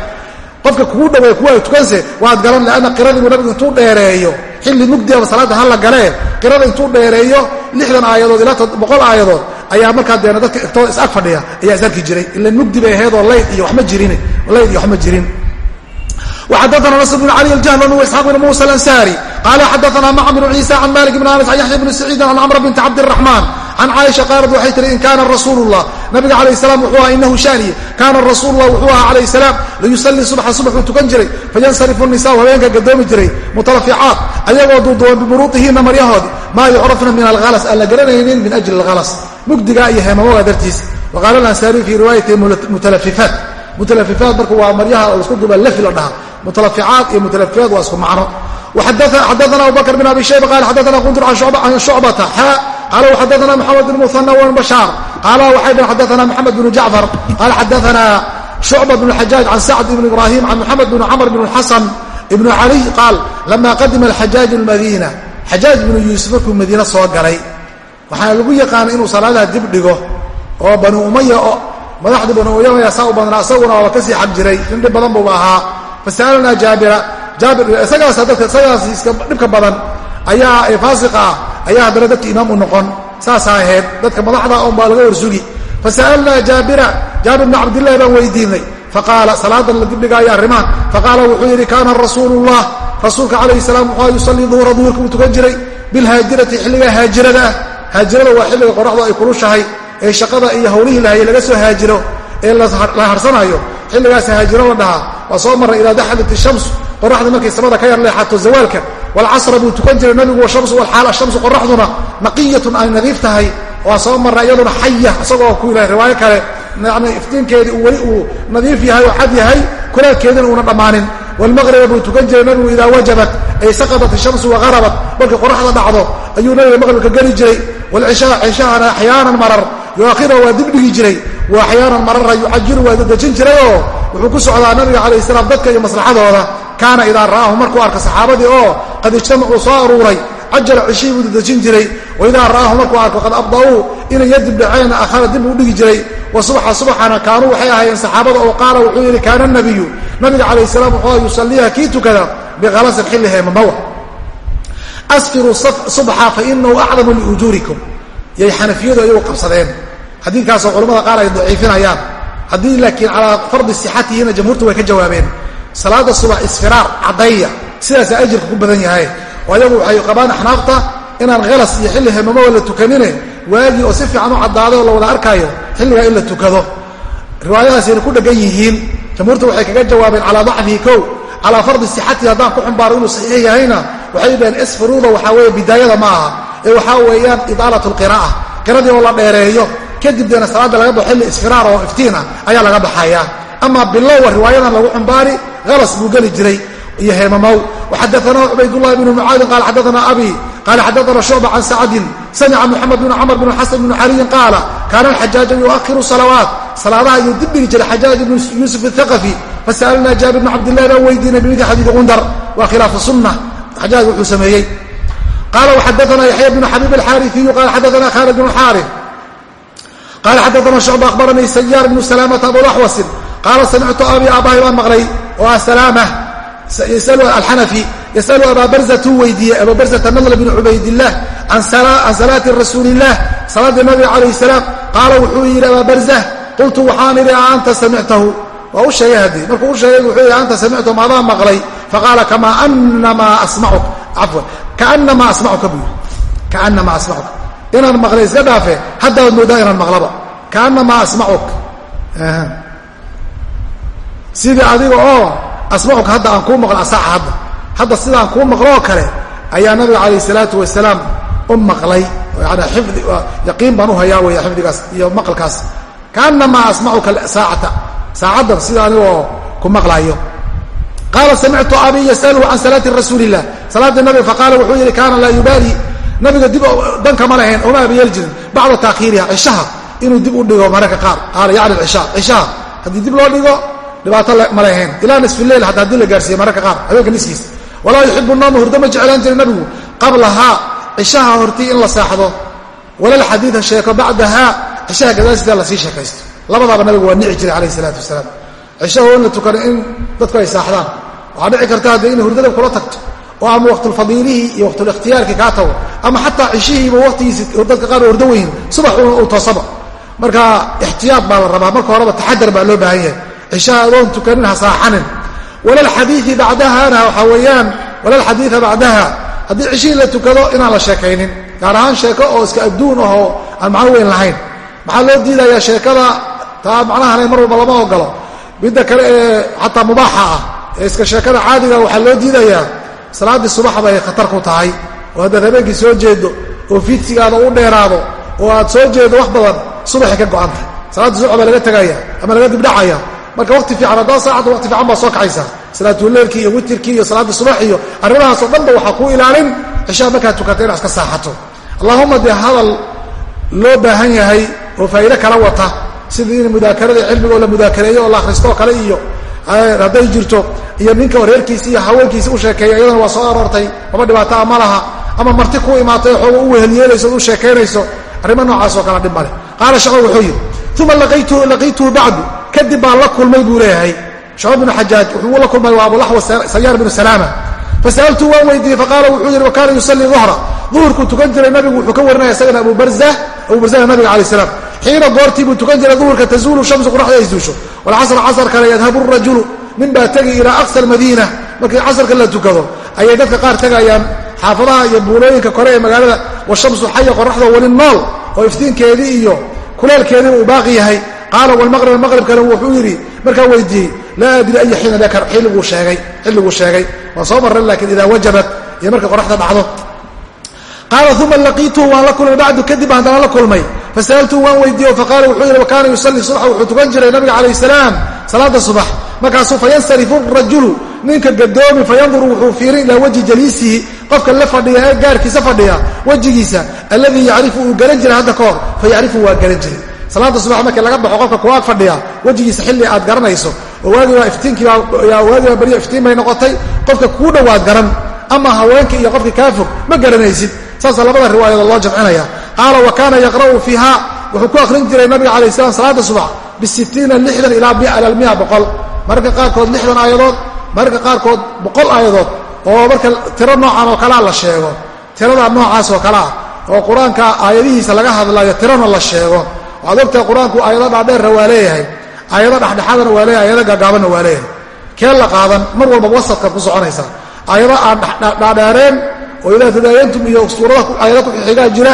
Qofka kugu dhaweey kuwa tukanse waad garan leanna qiradiibu nabigu intuu dheereeyo. Xilli mugdiaba salaadda ha la galee qirada intuu dheereeyo lixdan aayadood ilaa boqol aayadood ayaa markaa deena dadka igtooda is ag fadhiya ayaa is arki jiray. Ila mugdi bay ahaydoo layd iyo wama jirin layd iyo waxma jirin وxadثna نصر بن علي الجهلن وإسحاq بن موسى الأنساري qال xadثna mع بن عيسى عن مالك بن أنس عن يحيى بن سعيid عن cمر بنت cabدالرحمن can caaisha qaalad waxay tihi in kaana rasuul lah nabiga calayh salaam wuxuu ahaa inahu shaaniye kaana rasuul lah wuxuu ahaa calayh salaam layusallii subxa subaxuu tukan jiray fayansarifu nisaau habeenka gadoomi jiray mutalaficaat ayagoo duuduwan bimuruudihinna maryahoodii maa yucrafna min alhalas aan la garanaynin min ajli alhalas mugdiga iyo heemamoga dartiis wa qaala alansaariyu fii riwaayati mutalafifaat mutalafifaat marka waa maryaha oo isku duba lafi la dhaha mutalaficaat iyo mutalafifaat waa isku macno xadana abubakr bn abi shayba qala xadana qundur can shucbata qala xadana mxamed bn muhana wn bashaar qaala waxay dhn xadana mxamed bn jacfar qala xadana shucba bn xajaaj can sacd ibn ibrahim can mxamed bn camr bn xasan ibn caliy qaal lama qadima alxajaaj lmadiina xajaaj bnu yuusuf markuu madiine soo galay waxaana lagu yaqaana inuu salaadaha dib dhigo oo bani umaya oo madaxdii bani umaya saa u badnaa isaguna waaba ka sii xag jiray nin dhib badan buuba ahaa fasa'alnaa jaabira. Jaabir isagaas dadka isagaas iska dhibka badan ayaa ee faasiqa ah ayaa haddana dadka imaam u noqon. Saasaa ahayd dadka madaxda un baa laga warsugi. Fasa'alnaa jaabira. Jaabir bna cabdillahi baan weydiinay. Faqaala salaadan la dibdhigaayo arrimahan. Faqaala wuxuu yidhi kaana rasuulullah. Rasuulka calayhi salaam wuxuu yusallii duhura duhurka uu tukan jiray. Bilhaajirati xilligaa haajirada. Ah haajirada waa xilliga qoraxdu ay kulushahay ee shaqada iyo hawlihii lahayay laga soo haajiro ee la harsanayo. Xilligaas haajiro la dhahaa waa soo marray idaa daxalat ishamsu qoraxda markay samada ka yar leexato zawaalka. Walcasra buu tukan jiray nabigu washamsu walxaal ashamsu qoraxduna naqiyatun ay nadiif tahay. Waa soo marra iyaduna xaya isagoo ku ilahay riwaayo kale. Yani iftiinkeedii uu weli uu nadiif yahay oo cad yahay kulaadkeedina uuna dhammaanin. Wlmaqriba buu tukan jiray nabigu idaa wajabat ay saqadat ishamsu waharabat markay qoraxda dhacdo ayuu nabiga maqribka geli jiray. Wlcishaa cishahana axyaanan marar yuakhira waa dibdhigi jiray. Wa axyaanan marara yucajiru waa dadejin jirayoo wuxuu ku socdaa nabiga calayh salaam dadka iyo maslaxadooda. Kaana idaa ra'aahu markuu arka saxaabadii oo qad ijtamacuu soo aruuray. Cajala cishii buu dadejin jiray. Waidaa ra'aahu markuu arko qad abda'uu inay yadib dhaceen akhara dib uu dhigi jiray. Wa subxa subxana kaanuu waxay ahaayeen saxaabada oo qaala wuxuu yidhi kaana nabiyu nabiga calayh salaam wuxuu yusalliha kii tukada bikhalasin xilli heemamawa asfiruu subxa fa inahu acdamu liujuurikum yay xanafiyadu ayagu qabsadeen xadiidkaasoo culamada qaar ay daciifinayaan haddii laakiin calaa fardi sixatihina jamhuurtu way ka jawaabeen salaada subax isfiraar cadaya sidaasaa ajirka ku badan yahay. Oo ayagu waxay qabaan axnaafta inaan khalas iyo xilli hemamawa la tukanine waagii oo si fiican u caddaaday oo la wada arkaayo xilligaa in la tukado. Riwaayadaasayna ku dheggan yihiin jamhuurta waxay kaga jawaabeen calaa dacfihi kow calaa fardi sixatihi haddaan ku xumbaaro inuu saxiix yahayna waxay dhaheen isfiruuda waxaa kadib deena salaadda laga baxo xilli isfiraar oo iftiina ayaa laga baxayaa amaa bilowa riwaayadan lagu xumbaari halas buu geli jiray. Iyo heemamow waxadaana cubaydulahi bnu mucaadin qaala xadaana abi qaala xadaana shucba can sacdin samica muxamed bn camr bn xasan bn caliyin qaala kaana alxajaaju yuahiru salawaat. Salaadaha ayuu dib dhigi jiray xajaaj bnu yuusuf athaqafi fasa'alnaa jaabir bn cabdillahi baan weydiinay bimidi xadiidi gundar waa khilaafu sunna xajaaj wuxuu sameeyey. Qaala waxadaana yaxya bnu xabiib alxaariiyu qaala xadaana khaalid bn xaari qaala xadaana shucba akhbaranii sayaar bnu salaamata abulaxwasin qaala samictu abi aabbahay baan maqlay oo ah salaama alxanafi yasalu abaa barzatu weydiiyey abaa barzata nadl bn cubaydillaah can salaati rasuuli illaah salaaddii nabiga calayh salaam qaala wuxuu yidhi abaa barzah qultu waxaan idhi a anta samictahu waa u sheegay haddii markuu u sheegay wuxuu yidhi anta samictahu maadaan maqlay faqaala kaanamaa asmacuk cafwan kaanamaa asmacuka buu yidhi kaanamaa asmacuka inaan maqlay iska dhaafe haddaad moodaa inaan maqlaba. Kaanamaa asmacuk sidii adiga oo asmacuka hadda aan kuu maqlo asaaca hadda. Hadda sidaan kuu maqlooo kale ayaa nabiga calayh salaatu wasalaam u maqlay. Yani xifdi yaqiin baan u hayaa weya xifdigaas iyo maqalkaas. Kaanamaa asmacuka saacata saacaddan sida anigoo ku maqlaayo. Qaala samictu abi yasaluhu can salaati rasuuli illah salaaddii nabiga faqaala wuxuu yidhi kaana laa yubaali nabiga dib dankama lahayn oma abayeel jirin bacda taakhiiriha cishaha inuu dib u dhigo mararka qaar qaala yacni cisha cishaha. Haddii dib loo dhigo dhibaato ma lahayn. Ilaa nisfi leil hataa haddii la gaarsiiye mararka qaar habeenka niskiisa walaa yuxibu naama hurdo ma jeclaan jiray nabigu qablahaa cishaha hortii in la saaxdo. Walal xadiida sheeko bacdahaa cishaha gadaasida la sii sheekaysto. Labadaaba nabigu waa nici jiray calayh isalaatu wasalaam. Cishaho in la tukano in dadku ay saaxdaan. Waxaa dhici karta haddii inay hurdada kula tagto oo ama waqtulfadiilihii iyo waqtulikhtiyaarkii kaa tago ama xataa cishihiiba waqtigiisi dadka qaar hurdo weyn subax uu toosaba. Marka ixtiyaad baa la rabaa. Marka horeba taxadar baa loo baahan yahay. Cishaha adoon tukanin ha saaxanin. Walalxadiii bacdahana waxaa weeyaan walalxadiia bacdaha haddii cishihii la tukado inaan la sheekaynin. Gaar ahaan sheeko oo iska adduun ahoo aan macno weyn lahayn. Maxaa loo diidayaa sheekada? Taa macnahana mar walba lama ogolo midda kale ee xataa mubaaxa ah ee iska sheekada caadiga waxaa loo diidayaa salaaddii subax bay khatar ku tahay oo haddaad habeenkii soo jeedo oo fiidsigaada u dheeraado oo aad soo jeedo wax badan subaxay ka go'anta salaaddii subax baa laga tegaya ama laga dibdhacaya marka waqti fiican haddaa saacadda waqti fiican baa soo kacaysaa salaatuleelkii iyo witirkii iyo salaaddii subax iyo arrimahaasoo dhan ba waxaa kuu ilaalin cishaa markaad tukata inaad iska saaxato. Allahuma dee hadal loo baahan yahay oo faa'iide kala wata sidii in mudaakarada cilmigaoo la mudaakareeyo oo la akhristooo kale iyo hadday jirto iyo ninka reerkiisi iyo haweenkiisi u sheekeeya iyadana waa soo aroortay. Maba dhibaataa ma laha. Ama marti ku imaatay xooga u wehelyeelayso u sheekaynayso arrimo noocaasoo kale dhib male qaala shacba wuxuu yidhi uma laqiituhu bacdu. Kadib baan la kulmay buu leeyahay. Shucab bnu xajaaj wuxuu la kulmay waa abulaxwa sayaar bnu salaama. Fasa'altu waan weydiiyey faqaala wuxuu yidhi wa kaana yusallii duhra duhurkuu tukan jiray nabigu wuxuu ka warinaya isagana abu barza abu barzana nabiga alay salaam. Xiina goortii buu tukan jiray duhurka tazuulu shamsu qoraxda ay zuusho walcasra casar kale yadhabu rajulu nin baa tegi ilaa aqsa almadiina markii casarka la tukado ayay dadka qaar tegayaan xaafadaha iyo buulooyinka kore ee magaalada washamsu xaya qoraxda weli nool oo iftiinkeedii iyo kuleelkeedii uu baaqi yahay qaala walmaqrib maqribkana wuxuu yidhi markaa weydiiyey laa adri aya xiina dakar xilliguu sheegay waa soo marran laakiin idaa wajabat iyo markay qoraxda dhacdo qaala uma laqiituhu waan la kulmay bacdu kadib haddana la kulmay fasa'altuhu waan weydiiye faqaala wuxuu yidhi wakaana yusallii subaxa wuxuu tukan jiray nabiga calayh salaam salaada subax markaasuu fayansarifu rajulu ninka gadoomi fayanduru wuxuu fiirin ilaa wajhi jaliisihi qofka la fadhiya ee gaarkiisa fadhiya wejigiisa alladii yacrifu uu garan jiray hadda ka hor fa yacrifu waa garan jiray salaada subax markii laga baxo qofka kuwaag fadhiya wejigiisa xilli aad garanayso oo waagiibaa iftiinkiibaa waagiibaa baryo iftiin bay noqotay qofka kuu dhowaad garan ama haweenka iyo qofka kaa fog ma garanaysid saasa labada riwaayadood loo jamcinaya. Qaala wa kaana yaqra'u fiiha? Wuxuu ku akhrin jiray nabiga calayh salam salaada subax bisittiina lixdan ilaa alalmiya boqol. Mararka qaarkood lixdan aayadood mararka qaarkood boqol aayadood oo marka tiro noocan oo kalea la sheego. Tirada noocaas oo kale oo qur'aanka aayadihiisa laga hadlayo tirana la sheego. Waxaad ogtahay qur'aanku aayado dhaadheerna waa leeyahay. Aayado dhexdhexaadana waa leeyahay aayado gaagaabanna waa leeyahay. Kee la qaadan? Mar walba wasadkaad ku soconaysaa aayado aan dhaadheereen oo idaa tadaayantum iyo suurada aayado kuxigaa jira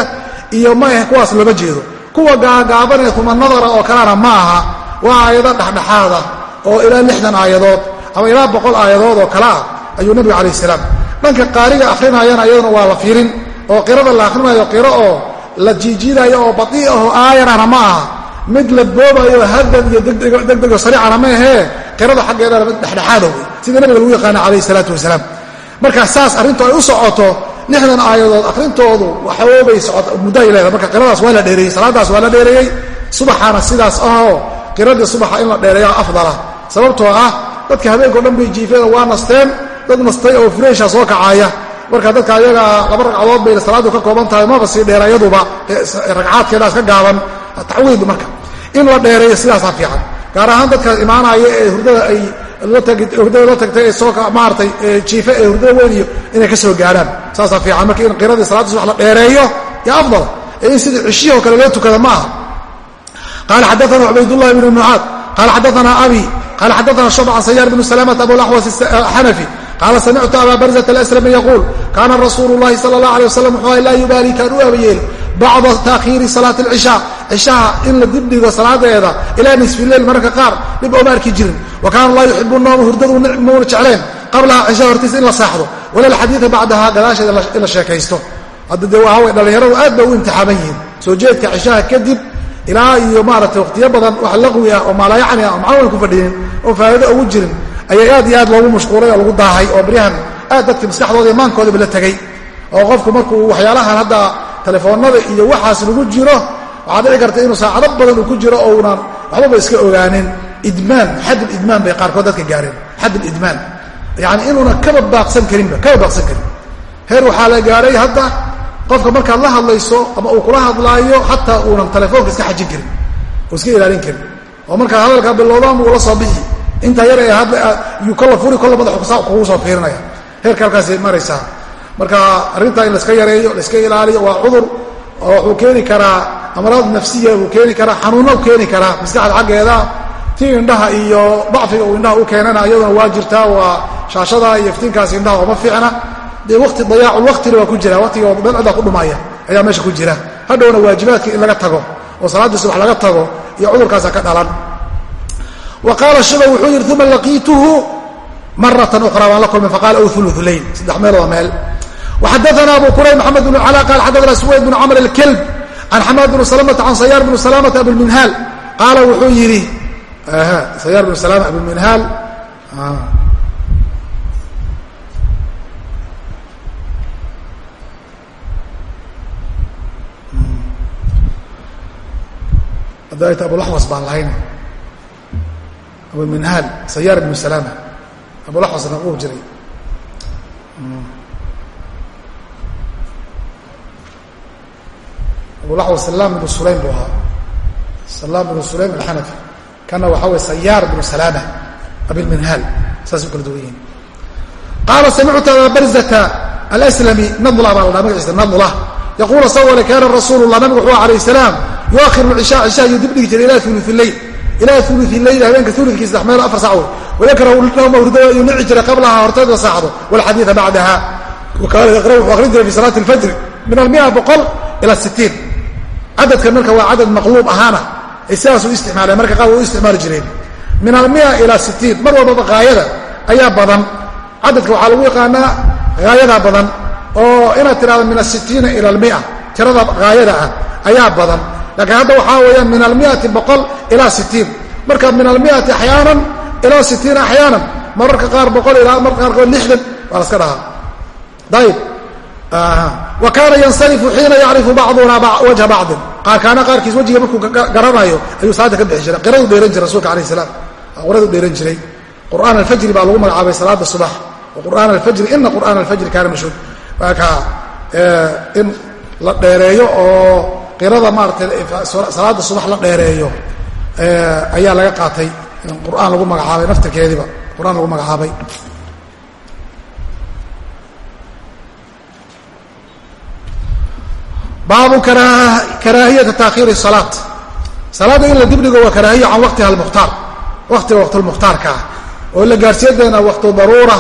iyo ma ah kuwaas looma jeedo. Kuwa gaagaabanee kuma nadara oo kalena ma aha waa aayado dhexdhexaada oo ilaa lixdan aayadood ama ilaa boqol aayadood oo kale ah ayuu nabiga calayh salaam. Dhanka qaariga akhrinayana iyaduna waa la fiirin oo qirada la akhrinayo qiro oo la jiijiidayo oo baii aho aayanana ma aha. Mid la boobayo hadan iyo degdego sariicana ma ahee qirada xaggeedana mid dhexdhexaada wey sida nabiga lagu yaqaana calayh salaatu wasalaam markaa saas arrintu ay u socoto lixdan aayadood akhrintoodu waxoogay socota. Muddaay leedahay marka qiradaas waa la dheereeyey salaadaas waa la dheereeyey subaxaana sidaas ahoo qiradii subaxa in la dheereeya afdala. Sababtoo ah dadka habeenkao dhan bay jiifeen waa nasteen. Dad nastay oo fureysha soo kacaaya. Marka dadka ayaga laba ragcadood bayna salaadu ka kooban tahay maba sii dheerayaduba ragcaadkeedaas ka gaaban. Tacwiid marka. In la dheereeyo sidaasaa fiican. Gaar ahaan dadkaas imaanaya ee hurdada ay hurdada la tagtay ee soo maaratay jiife ee hurdada weyn iyo inay ka soo gaarhaan saasaa fiican marka in qiradii salaada subax la dheereeyo yaa afdal ee in sidii cishiyahoo kale loo tukada ma aha qaala xadaana cubaydullahi bnu mucaad qaala xadaana abi qaala xadaana shucba can sayaar bnu salamata abulaxwas xanafi qaala samictu aba barzat aslami yaquul kaana rasuulu llahi sala allah alay wasalam wuxuu laa yubaali kaan u abayeel bacda taakhiiri salaati alcishaa cishaha in la dibdhigo salaadeeda ilaa nisfi leil mararka qaar dhib ooma arki jirin. Wa kaana laa yuxibu nooma hurdadu mauna jecleen. Qablaha cishaha hortiisa in la saaxdo wala alxadiida bacdaha gadaasheeda in la sheekaysto. Hadda dee waa haway dhallinyaradu aad bay u imtixaaban yihiin. Soo jeedka cishaha kadib ilaa iyo maaragtay wakhtiyo badan wax laqwi ah oo maalayacni ah oo macnawan ku fadhiinin oo faa'ido ugu jirin ayay aad iyo aad loogu mashquulay oo lagu daahay oo baryahan aad dadka maskaxdooda iyo maankoodaba la tegey oo qofku markuu waxyaalahan hadda telefoonada iyo waxaas lagu jiro waxaa dhici karta inuu saacado badan uu ku jiro oo unan waxbaba iska ogaanin. Idmaan xadulidmaan bay qaarkood dadka gaareen. Xadulidmaan yani inuuna kaba baaqsan karinba kaba baaqsan karin. Heer waxaa la gaadhay hadda qofka markaad la hadlayso ama uu kula hadlaayo xataa uunan telefoonka iska xajin karin oo iska ilaalin karin. Oo markaa hadalka bilowdaan uu la soo bixi. Intaa yar ee yuu kolla furi kolla madaxu kugu soo fiirinaya. Heerka halkaasay maraysaa. Marka arrintaa in laiska yareeyo laiska ilaaliyo waa cudur oo wuxuu keeni karaa amraad nafsiya wuu keeni karaa xanuunna u keeni karaa maskaxda xaggeeda. Tii indhaha iyo dacfiga uu indhaha u keenana iyaduna waa jirtaa waa shaashada iyo iftiinkaas indhaha ooma fiicna. Dee wati dayaaculwaqtina waa ku jira waqtiga dhalcida ku dhumaya ayaa meesha ku jira. Hadhowna waajibaadka in laga tago oo salaaddii subax laga tago iyo cudurkaasa ka dhalan. Wa qaala shuba wuxuu yidhi uma laqiituhu maratan ukhra waan la kulmay faqala aw ulu ulayn saddex meel waa meel waxadaana abu kurayb maxamed bn cala qaal xadaana suwayd bn camr alkelb can xamaad bn salamata can sayaar bn salamata abilminhaal qaala wuxuu yidhi sayaar bn salama abilminhaal hadda ta abulaxwas baan lahayn abuminhaal sayaar bnu salama abulaxwasna uu jiray abulaxwas salaam bnu sulaym buu ahaa. Salaam bnu sulaym alxanafi kana waxaa way sayaar bnu salama abilminhaal saas u kala duwan yihiin. Qaala samictu aba barzata alslami nadla baa la dhaha magaciisa nadla. Yaquul sawale kaana rasuulu lah nabigu wuxuu alayh salaam yuakhiru cishaa cishaa ayuu dib dhigi jiray ilaa ulu leyl ilaa ulu leyl habeenka ulukii saddex meel afar wey wayakrahu nawma hurdada ayuu nici jiray qablaha horteed la saaxdo walxadiida bacdaha kaana yaqra wuxuu akrin jiray fi salaati alfajri min almia boqol ila sitiin cadadkan marka waa cadad maqluub ahaana ay sidaasuu isticmaaleen. Marka qaar u isticmaali jireen. Min almia ila sitiin mar walbaba haayada ayaa badan. Cadadka waxaa lagu yaqaanaa haayadaa badan. Oo inaad tidhahdo min asitiina ila almia tirada haayada ah ayaa badan. Laakiin hadda waxaa weeyaan min almiati boqol ilaa sitiin marka min almiati axyaanan ilaa sitiina axyaanan. Mararka qaar boqol ilaa mararka qaarkood lixdan. Waa la iska dhahaa. Ayib wa kaana yansarifu xiina yacrifu bacduna wajha bacdin qaarkaana qaarkiis wejiga markuu garanayo ayuu salaada ka bixi jiray. Qiradu dheeran jiray rasulka alayh salaam. Qiradu dheeran jiray. Qur'aan alfajri baa lagu magacaabay salaada subax. Qur'aan alfajri ina qur'aan alfajri kaana mashhuud. Marka in la dheereeyo oo qirada maaratay salaada subax la dheereeyo ayaa laga qaatay in qur'aan lagu magacaabay naftirkeediiba. Qur'aan lagu magacaabay baabu karaahiyata taakhiiri salaat salaadda in la dibdhigo waa karaahiya can waqtiha almukhtaar waqtiga waqtulmukhtaarka ah oo la gaarsiyadeena waqtu daruura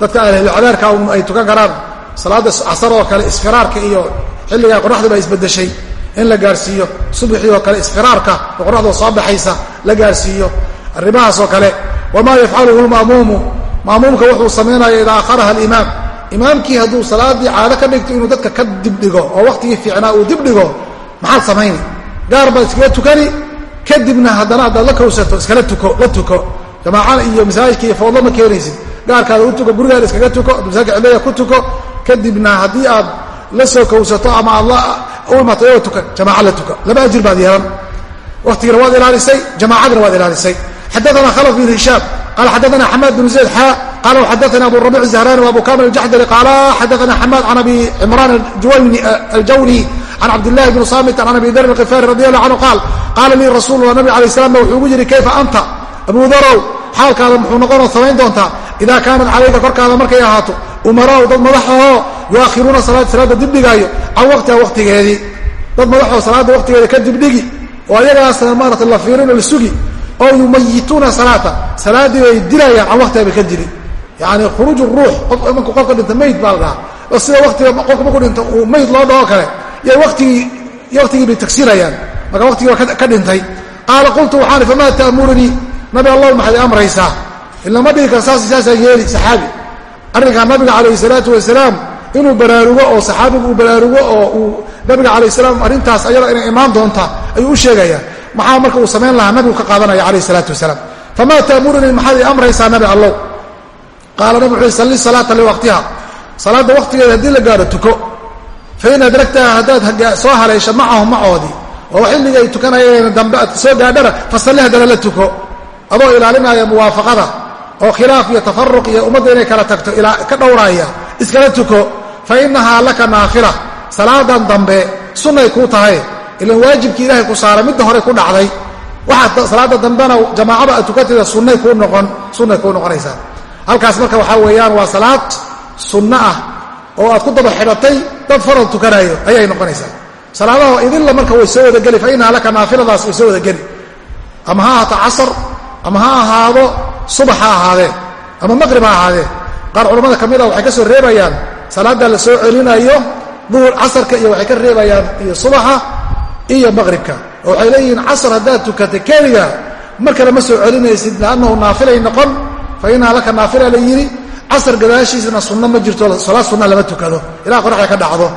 dadka ahlulcadaarka ay tukan karaan salaadda casar oo kale isfiraarka iyo xilligaa qoraxdu baa isbedeshay in la gaarsiiyo subaxii oo kale isfiraarka oo qoraxdoo soo baxaysa la gaarsiiyo arrimahaas oo kale wamaa yafcaluhu lma'muumu ma'muumka wuxuu samaynaya idaa akharaha alimaam imaamkii hadduu salaadii caado ka dhigto inuu dadka ka dibdhigo oo waqtigii fiicnaa uu dibdhigo maxaad samayni? Gaar baad iskaga tukani kadibna haddana haddaad la kowsato iskala tuko la tuko. Jamaaca iyo masaajidka iyo fawdo ma keenaysid. Gaarkaada u tuko gurigaada iskaga tuko masaajidka cidlada ku tuko kadibna haddii aad la soo kowsato ama aad u imato iyagoo tukan jamaaca la tuka. Laba ajir baad yeelan. Waqtigina waad ilaalisay jamaacadina waad ilaalisay. Xadaana khalaf bin hishaam qala xadaana xamaad bn zayd xaa qala xadaana abu rabic zahrani wabu kamil aljaxdari qaala xadaana xamaad can abi cimraan aljawni can cabdillahi bni samit can abi dar alkifaari radi allah canhu qaal qaala lii rasuulula nabig alay slam ba wuxuu ugu yidhi kayfa anta abu darow xaalkaada muxuu noqonoo samayn doontaa idaa kaanat calayka korkaada markay ahaato umaraau dad madaxahoo yuakhiruuna salaada dibdhigaayo can waqtiha waqtigeedii dad madaxoo salaada waqtigeeda ka dibdhigi oo ayagaasna maarata la fiirino la sugi oo yumayituuna salaata salaaddii bay dilayaan can waqtiha bay ka dili yani khuruuj ruux. Markuu qofka dhinta mayd baa la dhahaa. Sida waqtiga qofka markuu dhinto uu mayd loo dhaho kale iyo watigii bay tagsinayaan marka waqtigii baa ka dhintay. Qaala qultu waxaan famaa ta'murunii? Nabi allah maxaad amraysaa ilama dhihi kar saas saasaa yeeli saxaabi. Arrinkaa nabiga calayhi salaatu wasalaam inuu baraarugo oo saxaabigu uu baraarugo oo uu nabiga calayh salaam arrintaas ayada inay imaan doonta ayuu u sheegayaa maxaa marka uu samayn lahaa nabigu ka qaadanaya calayh salaatu wasalaam. Famaa ta'murunii? Maxaad amraysaa nabi allow qaala nabi wuxuu salli salaata liwaqtiha salaadda waqtigeeda haddii la gaadho tuko fain adragtaha haddaad soo haleysho macahum macoodii oo xilliga ay tukanayeen dambe aad soo gaadhana fasalli haddana la tuko adoo ilaalinaya muwaafaqada oo khilaaf iyo tafaruq iyo ummadda inay kala tagto ka dhowraaya iskala tuko fa innahaa laka naafila salaadan dambe sunnay kuu tahay ilan waajibkii ilaahay ku saaray midda hore ku dhacday waxaad salaada dambena jamaacada aad tukatida sunnay kuu noqon kuu noqonaysaa halkaas marka waxaa weeyaan waa salaad sunno ah oo aad ku daba xidhatay dad faral tukanayo ayay noqonaysaa. Salaadaha idinla marka way soo wadageli fa innahaa laka naafiladaas way soo wadageli ama ha ahaato casar ama ha ahaado subax ha ahaadee ama maqrib ha ahaadee qaar culammada ka mid a waxay ka soo reebayaan salaadda la soo celinayo duhur casarka iyo waxay ka reebayaan iyo subaxa iyo maqribka. Oo waxay leeyihiin casar haddaad tukatay keliga mar kale ma soo celinaysid liannahu naafilay noqon fa innaha laka naafila la yidhi casar gadaashiisna sunno ma jirto salaad sunna lama tukado ilaa qoraxda ka dhacdo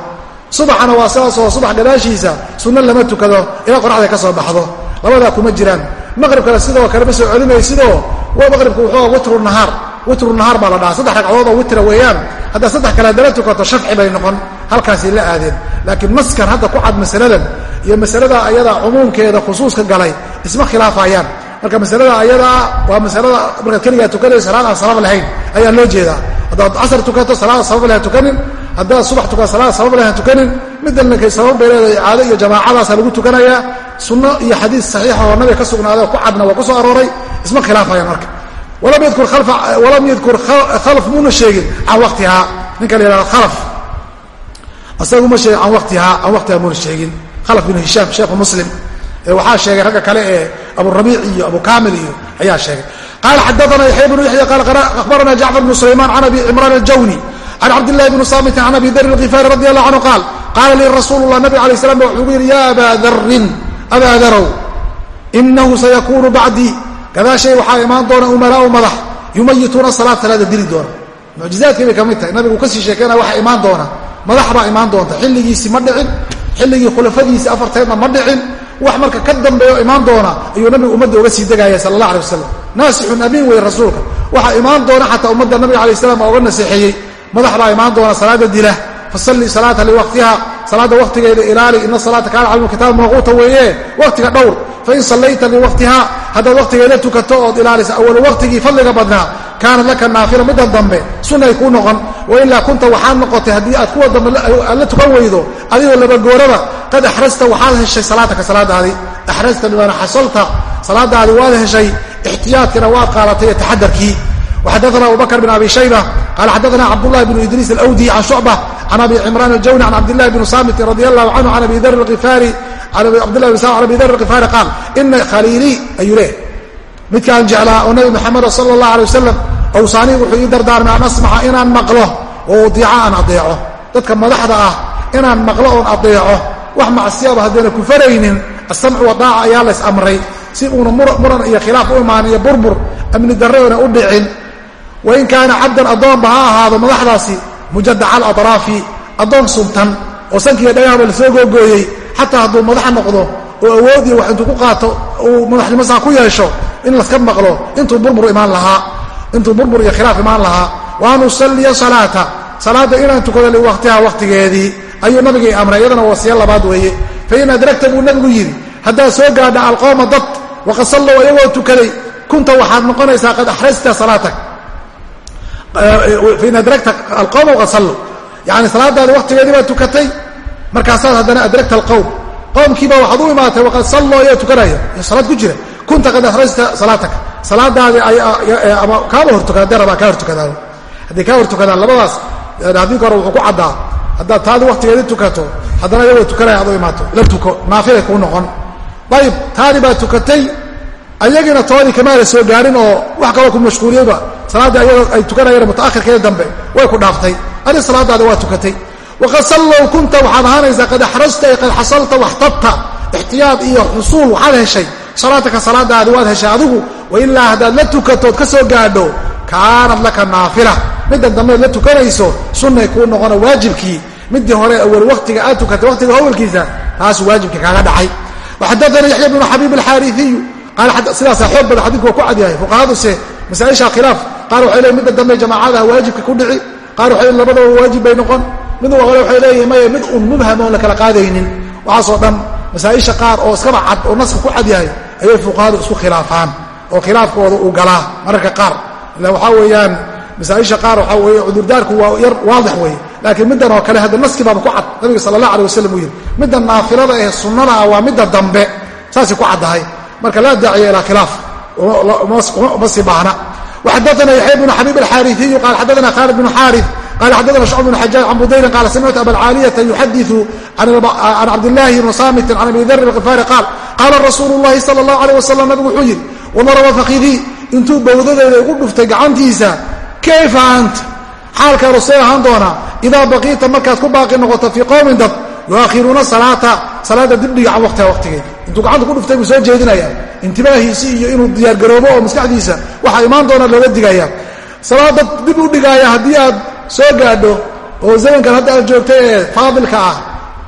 subaxana waa sidaasoo subax gadaashiisa sunno lama tukado ilaa qoraxda ka soo baxdo labadaa kuma jiraan maqribkana sidoo kale ma soo celinaysidoo maqribku wuxuu witru nahaar witru nahaar baa la dhahaa saddex ragcadood oo witra weeyaan haddaad saddex kale haddana tukato shafci bay noqon halkaasay la aadeen laakiin maskan hadda ku cad masaladan iyo masalada ayada cumuumkeeda khusuuska galay isma khilaafayaan marka masalada ayadaa waa masalada markaad keligaa tukanayso salaad aan sabab lahayn ayaa loo jeedaa. Haddaad casar tukato salaada sabab leh ha tukanin. Haddaad subax tukato salaada sabab leh ha tukanin. Middan lankay sabab bay leedahay caado iyo jamaacadaasa lagu tukanayaa sunno iyo xadiis saxiixa oo nabiga ka sugnaaday oo ku cadna waa ku soo arooray isma khilaafayaan marka. Walam yadkur khalaf muuna sheegin can waqtihaa ninka la yihahdo khalaf asagu ma sheegin an watihaa can waqtihaa muuna sheegin. Khalaf bin hishaam sheekhu muslim. Waxaa sheegay ragga kale ee aburabiic iyo abu kamil iyo ayaa sheegay qaala xadaana yaxya bnu yaxya qaal akhbarana jacfar bnu sulayman can abi cimraan aljawni can cabdillahi bni saamitin can abi darin alkifaari radi allahu canhu qaal qaala lii rasuulu lah nabig alay slam ba wuxuu gu yidhi ya abaa darin abaa darow inahu sayakuunu bacdii gadaashay waxaa imaan doona umaraau madax yumayituuna salaad salaada dili doona mucjizaadkii bay ka mid tahay nabigu ka sii sheekeynaya waxaa imaan doona madax baa imaan doonta xilligiisi ma dhicin xilligii khulafadiisi afarteedna ma dhicin wax marka ka dambeeyo imaan doona ayuu nabigu ummadda uga sii degaya sala allah alay wasalam naasixun amiin wey rasuulka. Waxaa imaan doona xataa ummadda nabiga alay salam oga naseexeeyey madax baa imaan doona salaada dila. Fasalli salaata liwaqtiha salaada waqtigeeda ilaali ina salaata kaana calmu kitaab mawquuta weeye. Waqtiga dhowr fain sallayta liwaqtiha haddaad waqtigeeda tukato ood ilaalisa awalu waqtigii fadliga badnaa kaanat laka naafila middan dambe sunnay kuu noqon wailaa kunta waxaad noqotay haddii aad kuwa dambe aad la tukan weydo adigoo labagooraba qad axrasta waxaad heshay salaataka salaadaadii axrasta bimaana xasolta salaadaadii waad heshay ixtiyaadkina waad qaadatay iyo taxadarkii وxadثna abu bkr بن abi شhaybة qال xadثna cabdاللahi بن idriis الأwdي عan شhucبة عan abi cمrان الjawni عan cabdالlahi بن samit radي الlah عanه عan abi dr الغifaari cabdillah bn an abi dar ifaari qaal ina khaliilii ayuu leehay midkaan jeclaa oo nabi maxameda sala allah alay wasalam awsaanii wuxuu ii dardaarmay an asmaca inaan maqlo oo udiica aan adeeco dadka madaxda ah inaan maqlo oon adeeco wax macsiyaba haddayna kufaraynin asamcu wadaaca ayaa lays amray si uuna muran iyo khilaaf u imaanin iyo burbur amni darreona u dhicin wain kaana cabdan addoonba ha ahaado madaxdaasi mujadaca alaraafi addoon suntan oo sankiiyo dhagahaba la soo googooyey xataa hadduu madaxa noqdo oo awoodiyo wax intuu ku qaato uu madaxnimasaa ku yeesho in laska maqlo intuu burbur imaan lahaa intuu burbur iyo khilaaf imaan lahaa wa an usalliya salaata salaadda inaan tukado liwaqtiha waqtigeedii ayuu nabigii amray iyadana wasiya labaad weeye. Fain adragta buu nabigu yidhi haddaad soo gaadha alqowma dad waqad sallow ayagoo tukaday kunta waxaad noqonaysaa qad axrasta salaatak. Fain adragta alqowma waqad sallow. Yani salaadaadi waqtigeedii baad tukatay markaasaad haddana adragta alqowm qowmkiiba waxaad u imaatay waqad salloo ayaa tukanaya salaad ku jira. Kunta qad axrasta salaataka. Salaadaadi ama kaaba hortukada dee rabaa kaa hortukadaado hadday kaa hortukadaan labadaas xadiidka hore wuxuu ku caddaa. Haddaad taadi waqtigeedii tukato haddana iyagoo tukanaya aad u imaato. La tuko naafilay kuu noqon. Ayib taadi baad tukatay. Ayagiina toodii kamaala soo gaarin oo wax kaloo ku mashquuliyeyba salaaddii ay tukanayeen mutaakhirkeeda dambe way ku dhaaftay. Adi salaadaada waa tukatay waqad sallow kunta waxaad ahaanaysaa qad axrasta ee qad xasalta waxtabta ixtiyaad iyo xusuul waxaad heshay salaataka salaadaadi waad heshay adigu wailaa haddaad la tukatood ka soo gaadho kaanat laka naafila middan dambeed la tukanayso sunnay kuu noqono waajibkii midii hore awal waqtiga aad tukatay waqtiga awalkiisa taas waajibkii kaaga dhacay waxadaana yaxya bnu xabiib alxaariiyu sidaasaa xoog badan xadidku waa ku cadyahay fuqahaduse masaaisha khilaaf qaar waxay leeyiin midda dambe jamaacadaha waajibka ku dhici qaar waxay labadaba waajib bay noqon mid walba waay leeyihiin maya mid un mubhamo on lakala qaadaynin. Waxaasoo dhan masaaisha qaar oo iskaba cad oo naska ku cad yahay ayay fuqahadu isku khilaafaan oo khilaafkooda uu galaa. Mararka qaar ila waxaa weeyaan masaaisha qaar waxaa weeye cudurdaarku waa yar waadix weeye. Laakiin middan oo kale hadda naskii baaba ku cad nabiga sala allah alay wasalam uu yidhi midda naafilada ee sunnada ah waa midda dambe. Saasay ku caddahay. Marka laa daaciya ilaa khilaaf. Uma sii baahna. Waxadaana yaxya bnu xabiib alxaariiyu qaal xadaana khaalid bnu xaari qala xadana shcb bn xajaaj can budayrin qaala samictu abalcaaliyata yuxadiu can cabdilaahi bni saamitin can abi darin alkifaari qaal qaala rasuulu llahi sala allahu aleyh wasalam nabigu wuxuu yidhi wadaraba fakidii intuu bawdadeeda ugu dhuftay gacantiisa kayfa ant xaalkaadu see ahaan doonaa idaa baqiita markaad ku baaqi noqoto fii qowmin dad yuakhiruuna salaata salaada dibdhiga can waqtiha waqtigeeda intuu gacanta ku dhuftay buu soo jeedinayaa intibaahiisi iyo inuu diyaargaroobo oo maskaxdiisa waxaa imaan doona looga digayaa salaada dib u dhigaaya haddii aad soo gaadho oo zamankan hadda aad joogtay ee faadilka ah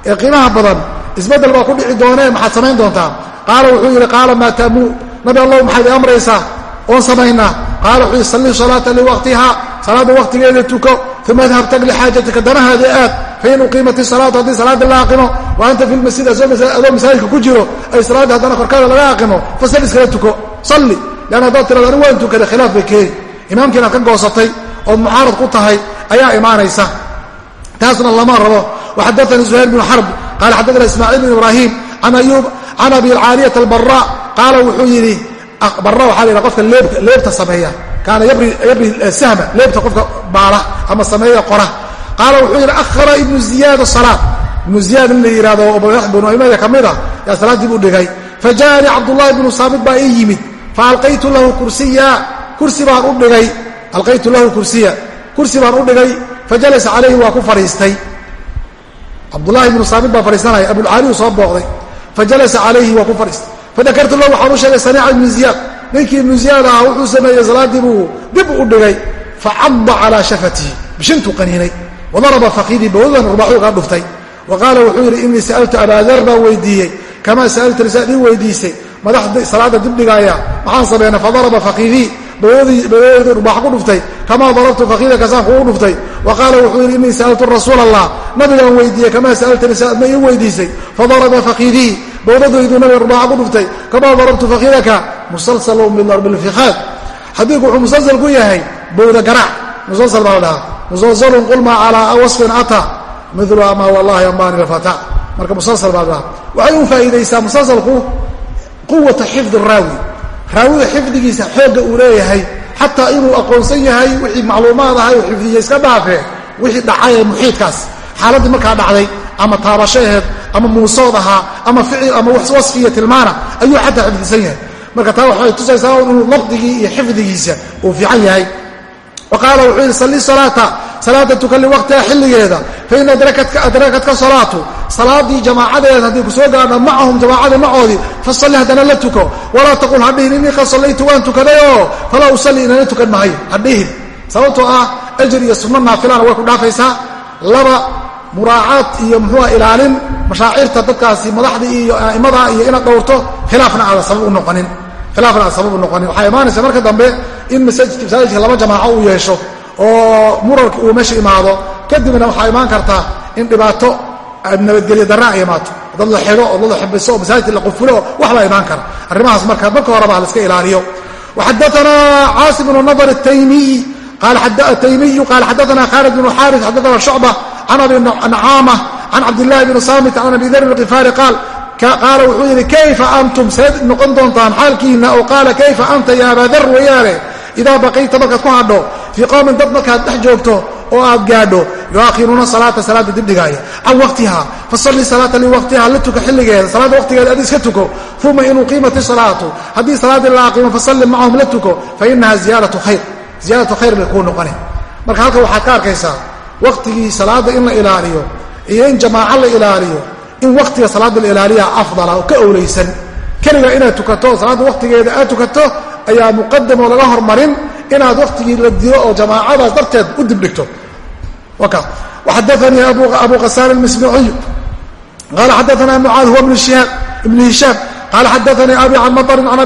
ee qiimaha badan isbeddel baa ku dhici doonee maxaad samayn doontaa qaala wuxuu yidhi qaala maa taamuu nabi allahu maxaad i amraysaa? Oon samaynaa. Qaala wuxuu yidhi salli salaata liwaqtiha salaadda waqtigeeda tuko uma adhab tag lixaajatika danahaada aad fain uqiimat isalaatu haddii salaada la aqimo wa anta fi lmasjid adoo masaajidka ku jiro ay salaadda haddana korkaada laga aqimo fasal iskala tuko salli leanna haddaad tirado anigu waan tukaday khilaaf bay keeni imaamkii ka goosatay ood mucaarad ku tahay ayaa imaanaysa. Taasna lama rabo. Waxadaanii zuhayr bnu xarb qaala xaddaana ismaaciil bn ibraahim can ayuub can abi alcaaliyata albara qaala wuxuu yidhi bara waxaa la yidhaha qofka leebta sameeya. Kaana yabri sahma leebta qofka baala ama sameeya qora. Qaala wuxuu yidhi ahara ibnu ziyaad salaad ibnu ziyaad in la yidhahdo bnu imaya ka mid ah yaa salaaddii u dhigay. Fajaanii cabdullahi bnu saamid baa ii yimid. Faalqaytu lahu kursiya kursi baan u dhigay alqaytu lahu kursiya. Kursi baan u dhigay fajalasa calayhi waa ku fadhiistay. Cabdullahi ibnu saamid baa fadhiisanaya abulcaaliyu soo booqday. Fajalasa calayhi waa ku fadhiistay. Fadakartu lahu waxaan u sheegay saniica ibnu ziyaad. Ninkii ibnu ziyaad ahaa wuxuu sameeyey salaaddii buu dib u dhigay facadda calaa shafatihi. Bishintuu qaniinay. Wadaraba fakiidii bawdan rubaaxuu kaa dhuftay. Wa wuxuu yidhi inii sa'altu abaadar baan weydiiyey. Kamaa sa'altani saad ii weydiisay. Madaxda salaada dibdhigaaya maxaan sameynay fadaraba fakiidii bawadeedu rubaax ku dhuftay. Kamaa darabtu fakiidaka saan kugu dhuftay. Wa qaala wuxuu yidhi inii sa'altu rasuula allah nabigaan weydiiyey kamaa sa'altani saadna ii weydiisay. Fadaraba fakiidii bawdadaydu nabiga rubaaxa ku dhuftay. Kamaa darabtu fakiidaka musalsalun bidarbi lfikhaad xadiidku wuxuu musalsal ku yahay bowda garaac musalsal baa la dhahaa. Musalsalun qulmaa calaa wasfin ata. Milu ama wallahi ambani lfata marka musalsal baa la dhahaa. Waxay u faa'iidaysaa musalsalku quwata xifdi raawi raawida xifdigiisa xoogga uu leeyahay xataa inuu aqoonsan yahay wixii macluumaad ahay oo xifdiya iska dhaafe wixii dhacay ee muxiidkaas. Xaaladdii markaa dhacday ama taabasho aheed ama muusood ahaa ama ficil ama wasfiya tilmaana ayuu xataa xifdisan yahay. Marka taa waxay tusaysaa inuu lafdigii iyo xifdigiisa uu fiican yahay. Wa qaala wuxuu yidhi salli salaata salaada tukan liwaqtiha xilligeeda fain adrakatka salaatu salaadii jamaacadeeda haddii ku soo gaadha macahum jamaacadii macoodii fasalli haddana la tuko. Walaa taqul hadhihin innii qad sallaytu waan tukadayoo falaa usalli inana tukan mahayo hadhihin sababtoo ah ajir iyo sunno naafilana way ku dhaafaysaa. Laba muraacaad iyo muxuua ilaalin. Mashaacirta dadkaasi madaxdii iyo a'immada iyo inaad dhowrto khilaafna aada sabab u noqonin. Khilaafna aad sabab u noqonin. Waxaa imaanaysa marka dambe in masaajidka laba jamaaco uu yeesho oo murarka uu meesha imaado. Kadibna waxaa imaan kartaa in dhibaato nabadgelyo darra ay imaato dad la xidho oo dad la xibiso oo masaajidka la qufulo waxbaa imaan kara arrimahaas marka marka horeba halaska ilaaliyo. Waxadaanaa caasim bnu nadr taymiy taymiyu qaala xadaana khaalid bnu xaaris xadaana shucba can abi nacaama can cabdillahi bni saamit can abi darin alkifaari qaal qaala wuxuu yidhi kayfa antum? Seed noqon doontaan xaalkiina oo qaala kayfa anta ya abaadar weeyaane idaa baqayta markaad ku hadho fii qowmin dad markaad dhex joogto oo aad gaadho yuaakhiruuna salaata salaada dibdhigaaya can waqtiha fasalli salaata liwaqtiha la tuka xilligeeda salaada waqtigeeda adi iska tuko. Uma in uqiimat isalaatu haddii salaaddii la aqiimo fasalli macahum la tuko fa inaha ziyaadatu khayr. Ziyaadatu khayr bay kuu noqone marka halka waxaad ka arkaysaa waqtigii salaada in la ilaaliyo iyo in jamaaco la ilaaliyo in waqtiga salaada la ilaaliya afdala oo ka owlaysan keliga inaad tukato salaadda waqtigeeda aad tukato ayaa muqadam oo laga hormarin inaad waqtigii la dilo oo jamaacadaas darteed u dibdhigto xadaanii abu kasaan اmismiciy qaala xadaana mucaad huwa ibn hishaam qaala xadaanii abi can maطrin can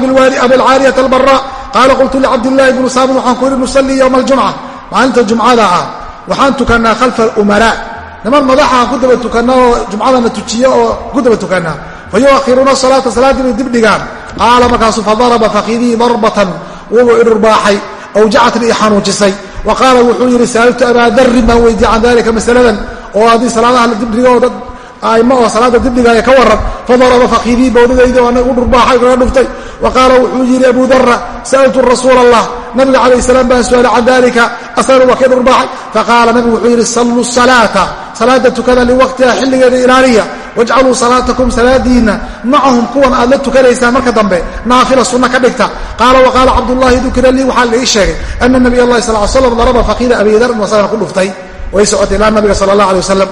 abilcaariyat albara qaala qultu licabdillahi bni saamid waxaan ku yidhi nusalii ywma aljumca maalinta jumcada ah waxaan tukanaa khalfa umaraa niman madaxaan ku daba tukanna oo jumcadana tujiya oo ku daba tukanaa fayuakhiruuna salaata salaaddii bay dibdhigaan qaala markaasu fadaraba fakidii darbatan wubu idhurbaaxay awjacatni i xanuujisay wa qaala wuxuu yidhi sa'altu abaa darin baan weydiiyey can dalika masaladan oo haddii salaadaha la dibdhigo oo dad aimo oo salaada dibdhigaya ka waran fadaraba fakidii bowdadaydi oo u dhurbaaxay kaga dhuftay wa qaala wuxuu yidhi abu dara sa'altu rasuula allah nabiga calayh salaam baan su'aalay can dalika asana waa kii dhurbaaxay faqaala nabigu wuxuu yidhi salluu salaata salaada tukada liwaqtiha xilligeeda ilaaliya wajcaluu salaatakum salaadiinna macahum kuwan aad la tukanaysaan marka dambe naafila sunna ka dhigta. Qaala waqaala cabdullahi dukira lii waxaa laii sheegay ana nabiy allahi sal slam daraba faqiida abi darin wasagana ku dhuftay way socotay ilaa nabiga sala allah alay wasalam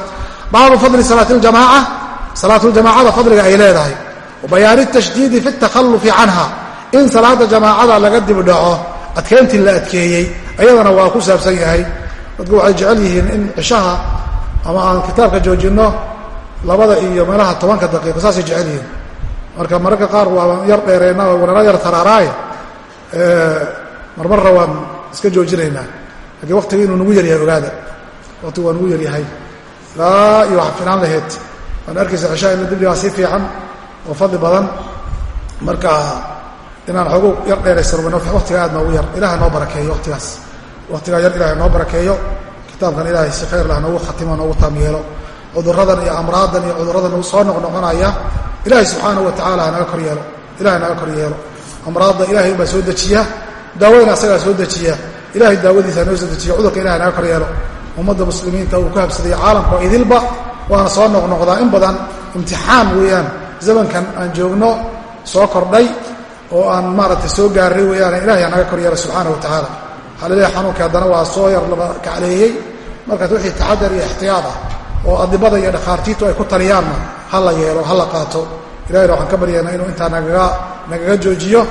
baabu fadli salaati ljamaaca salaatuljamaacada fadliga ay leedahay. Wabayaani tashdiidi fi takhallufi canha in salaada jamaacada laga dibdhaco adkeyntii la adkeeyey ayadana waa ku saabsan yahay. Dadku waxay jecel yihiin in cishaha ama aan kitaabka joojinno labada iyo meelaha tobanka daqiiqo saasay jecel yihiin. Marka mararka qaar waa yar dheereenna wanala yar taraaraaye. Marmarra waan iska joojinaynaa. Laakiin waqtiga inuu nagu yaryahay ogaada. Waqtigu waa nagu yaryahay. Ilaa iyo wax finaan laheyd waan arkaysa cishaa in la dibdhigaa si fiican oo fadli badan. Marka inaan xoogu yar dheeraysarmano waqtiga aad noogu yar. Ilahay noo barakeeyo waqtigaas. Waqtigaa yar ilahay noo barakeeyo. Kitaabkan ilaahay si khayr lah noogu khatimo noogu taam yeelo cuduradan iyo amraadan iyo cuduradan nagu soo noqnoqonaya ilaahay subxaana wa tacala hanaga kor yeelo. Ilahay naga kor yeelo. Amraadda ilahay baa soo dejiya daawadana asagaa soo dejiya ilahay daawadiisa hanoo soo dejiya cudurka ilahay naga kor yeelo. Ummadda muslimiinta uu ku habsaday caalamka idilba waana soo noqnoqdaa in badan imtixaan weeyaan zamankan aan joogno soo kordhay oo aan maaragtay soo gaarray weeyaan ilahay hanaga kor yeelo subxaana wa tacaala waxaa la leeyahay xanuunkii haddana waa soo yar laba kacleeyey. Markaas wixii taxadar iyo ixtiyaad ah oo adibada iyo dhakhaartiitu ay ku taliyaanna ha la yeelo ha la qaato. Ilahayna waxaan ka baryaynaa inuu intaa nagaga nagaga joojiyo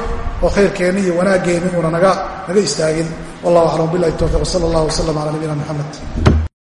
oo khayrkeenni iyo wanaaggeeni uuna naga naga istaagin. Wallahu aclam billahi towfiq wsala allah wasalam cala nabiyina moxamed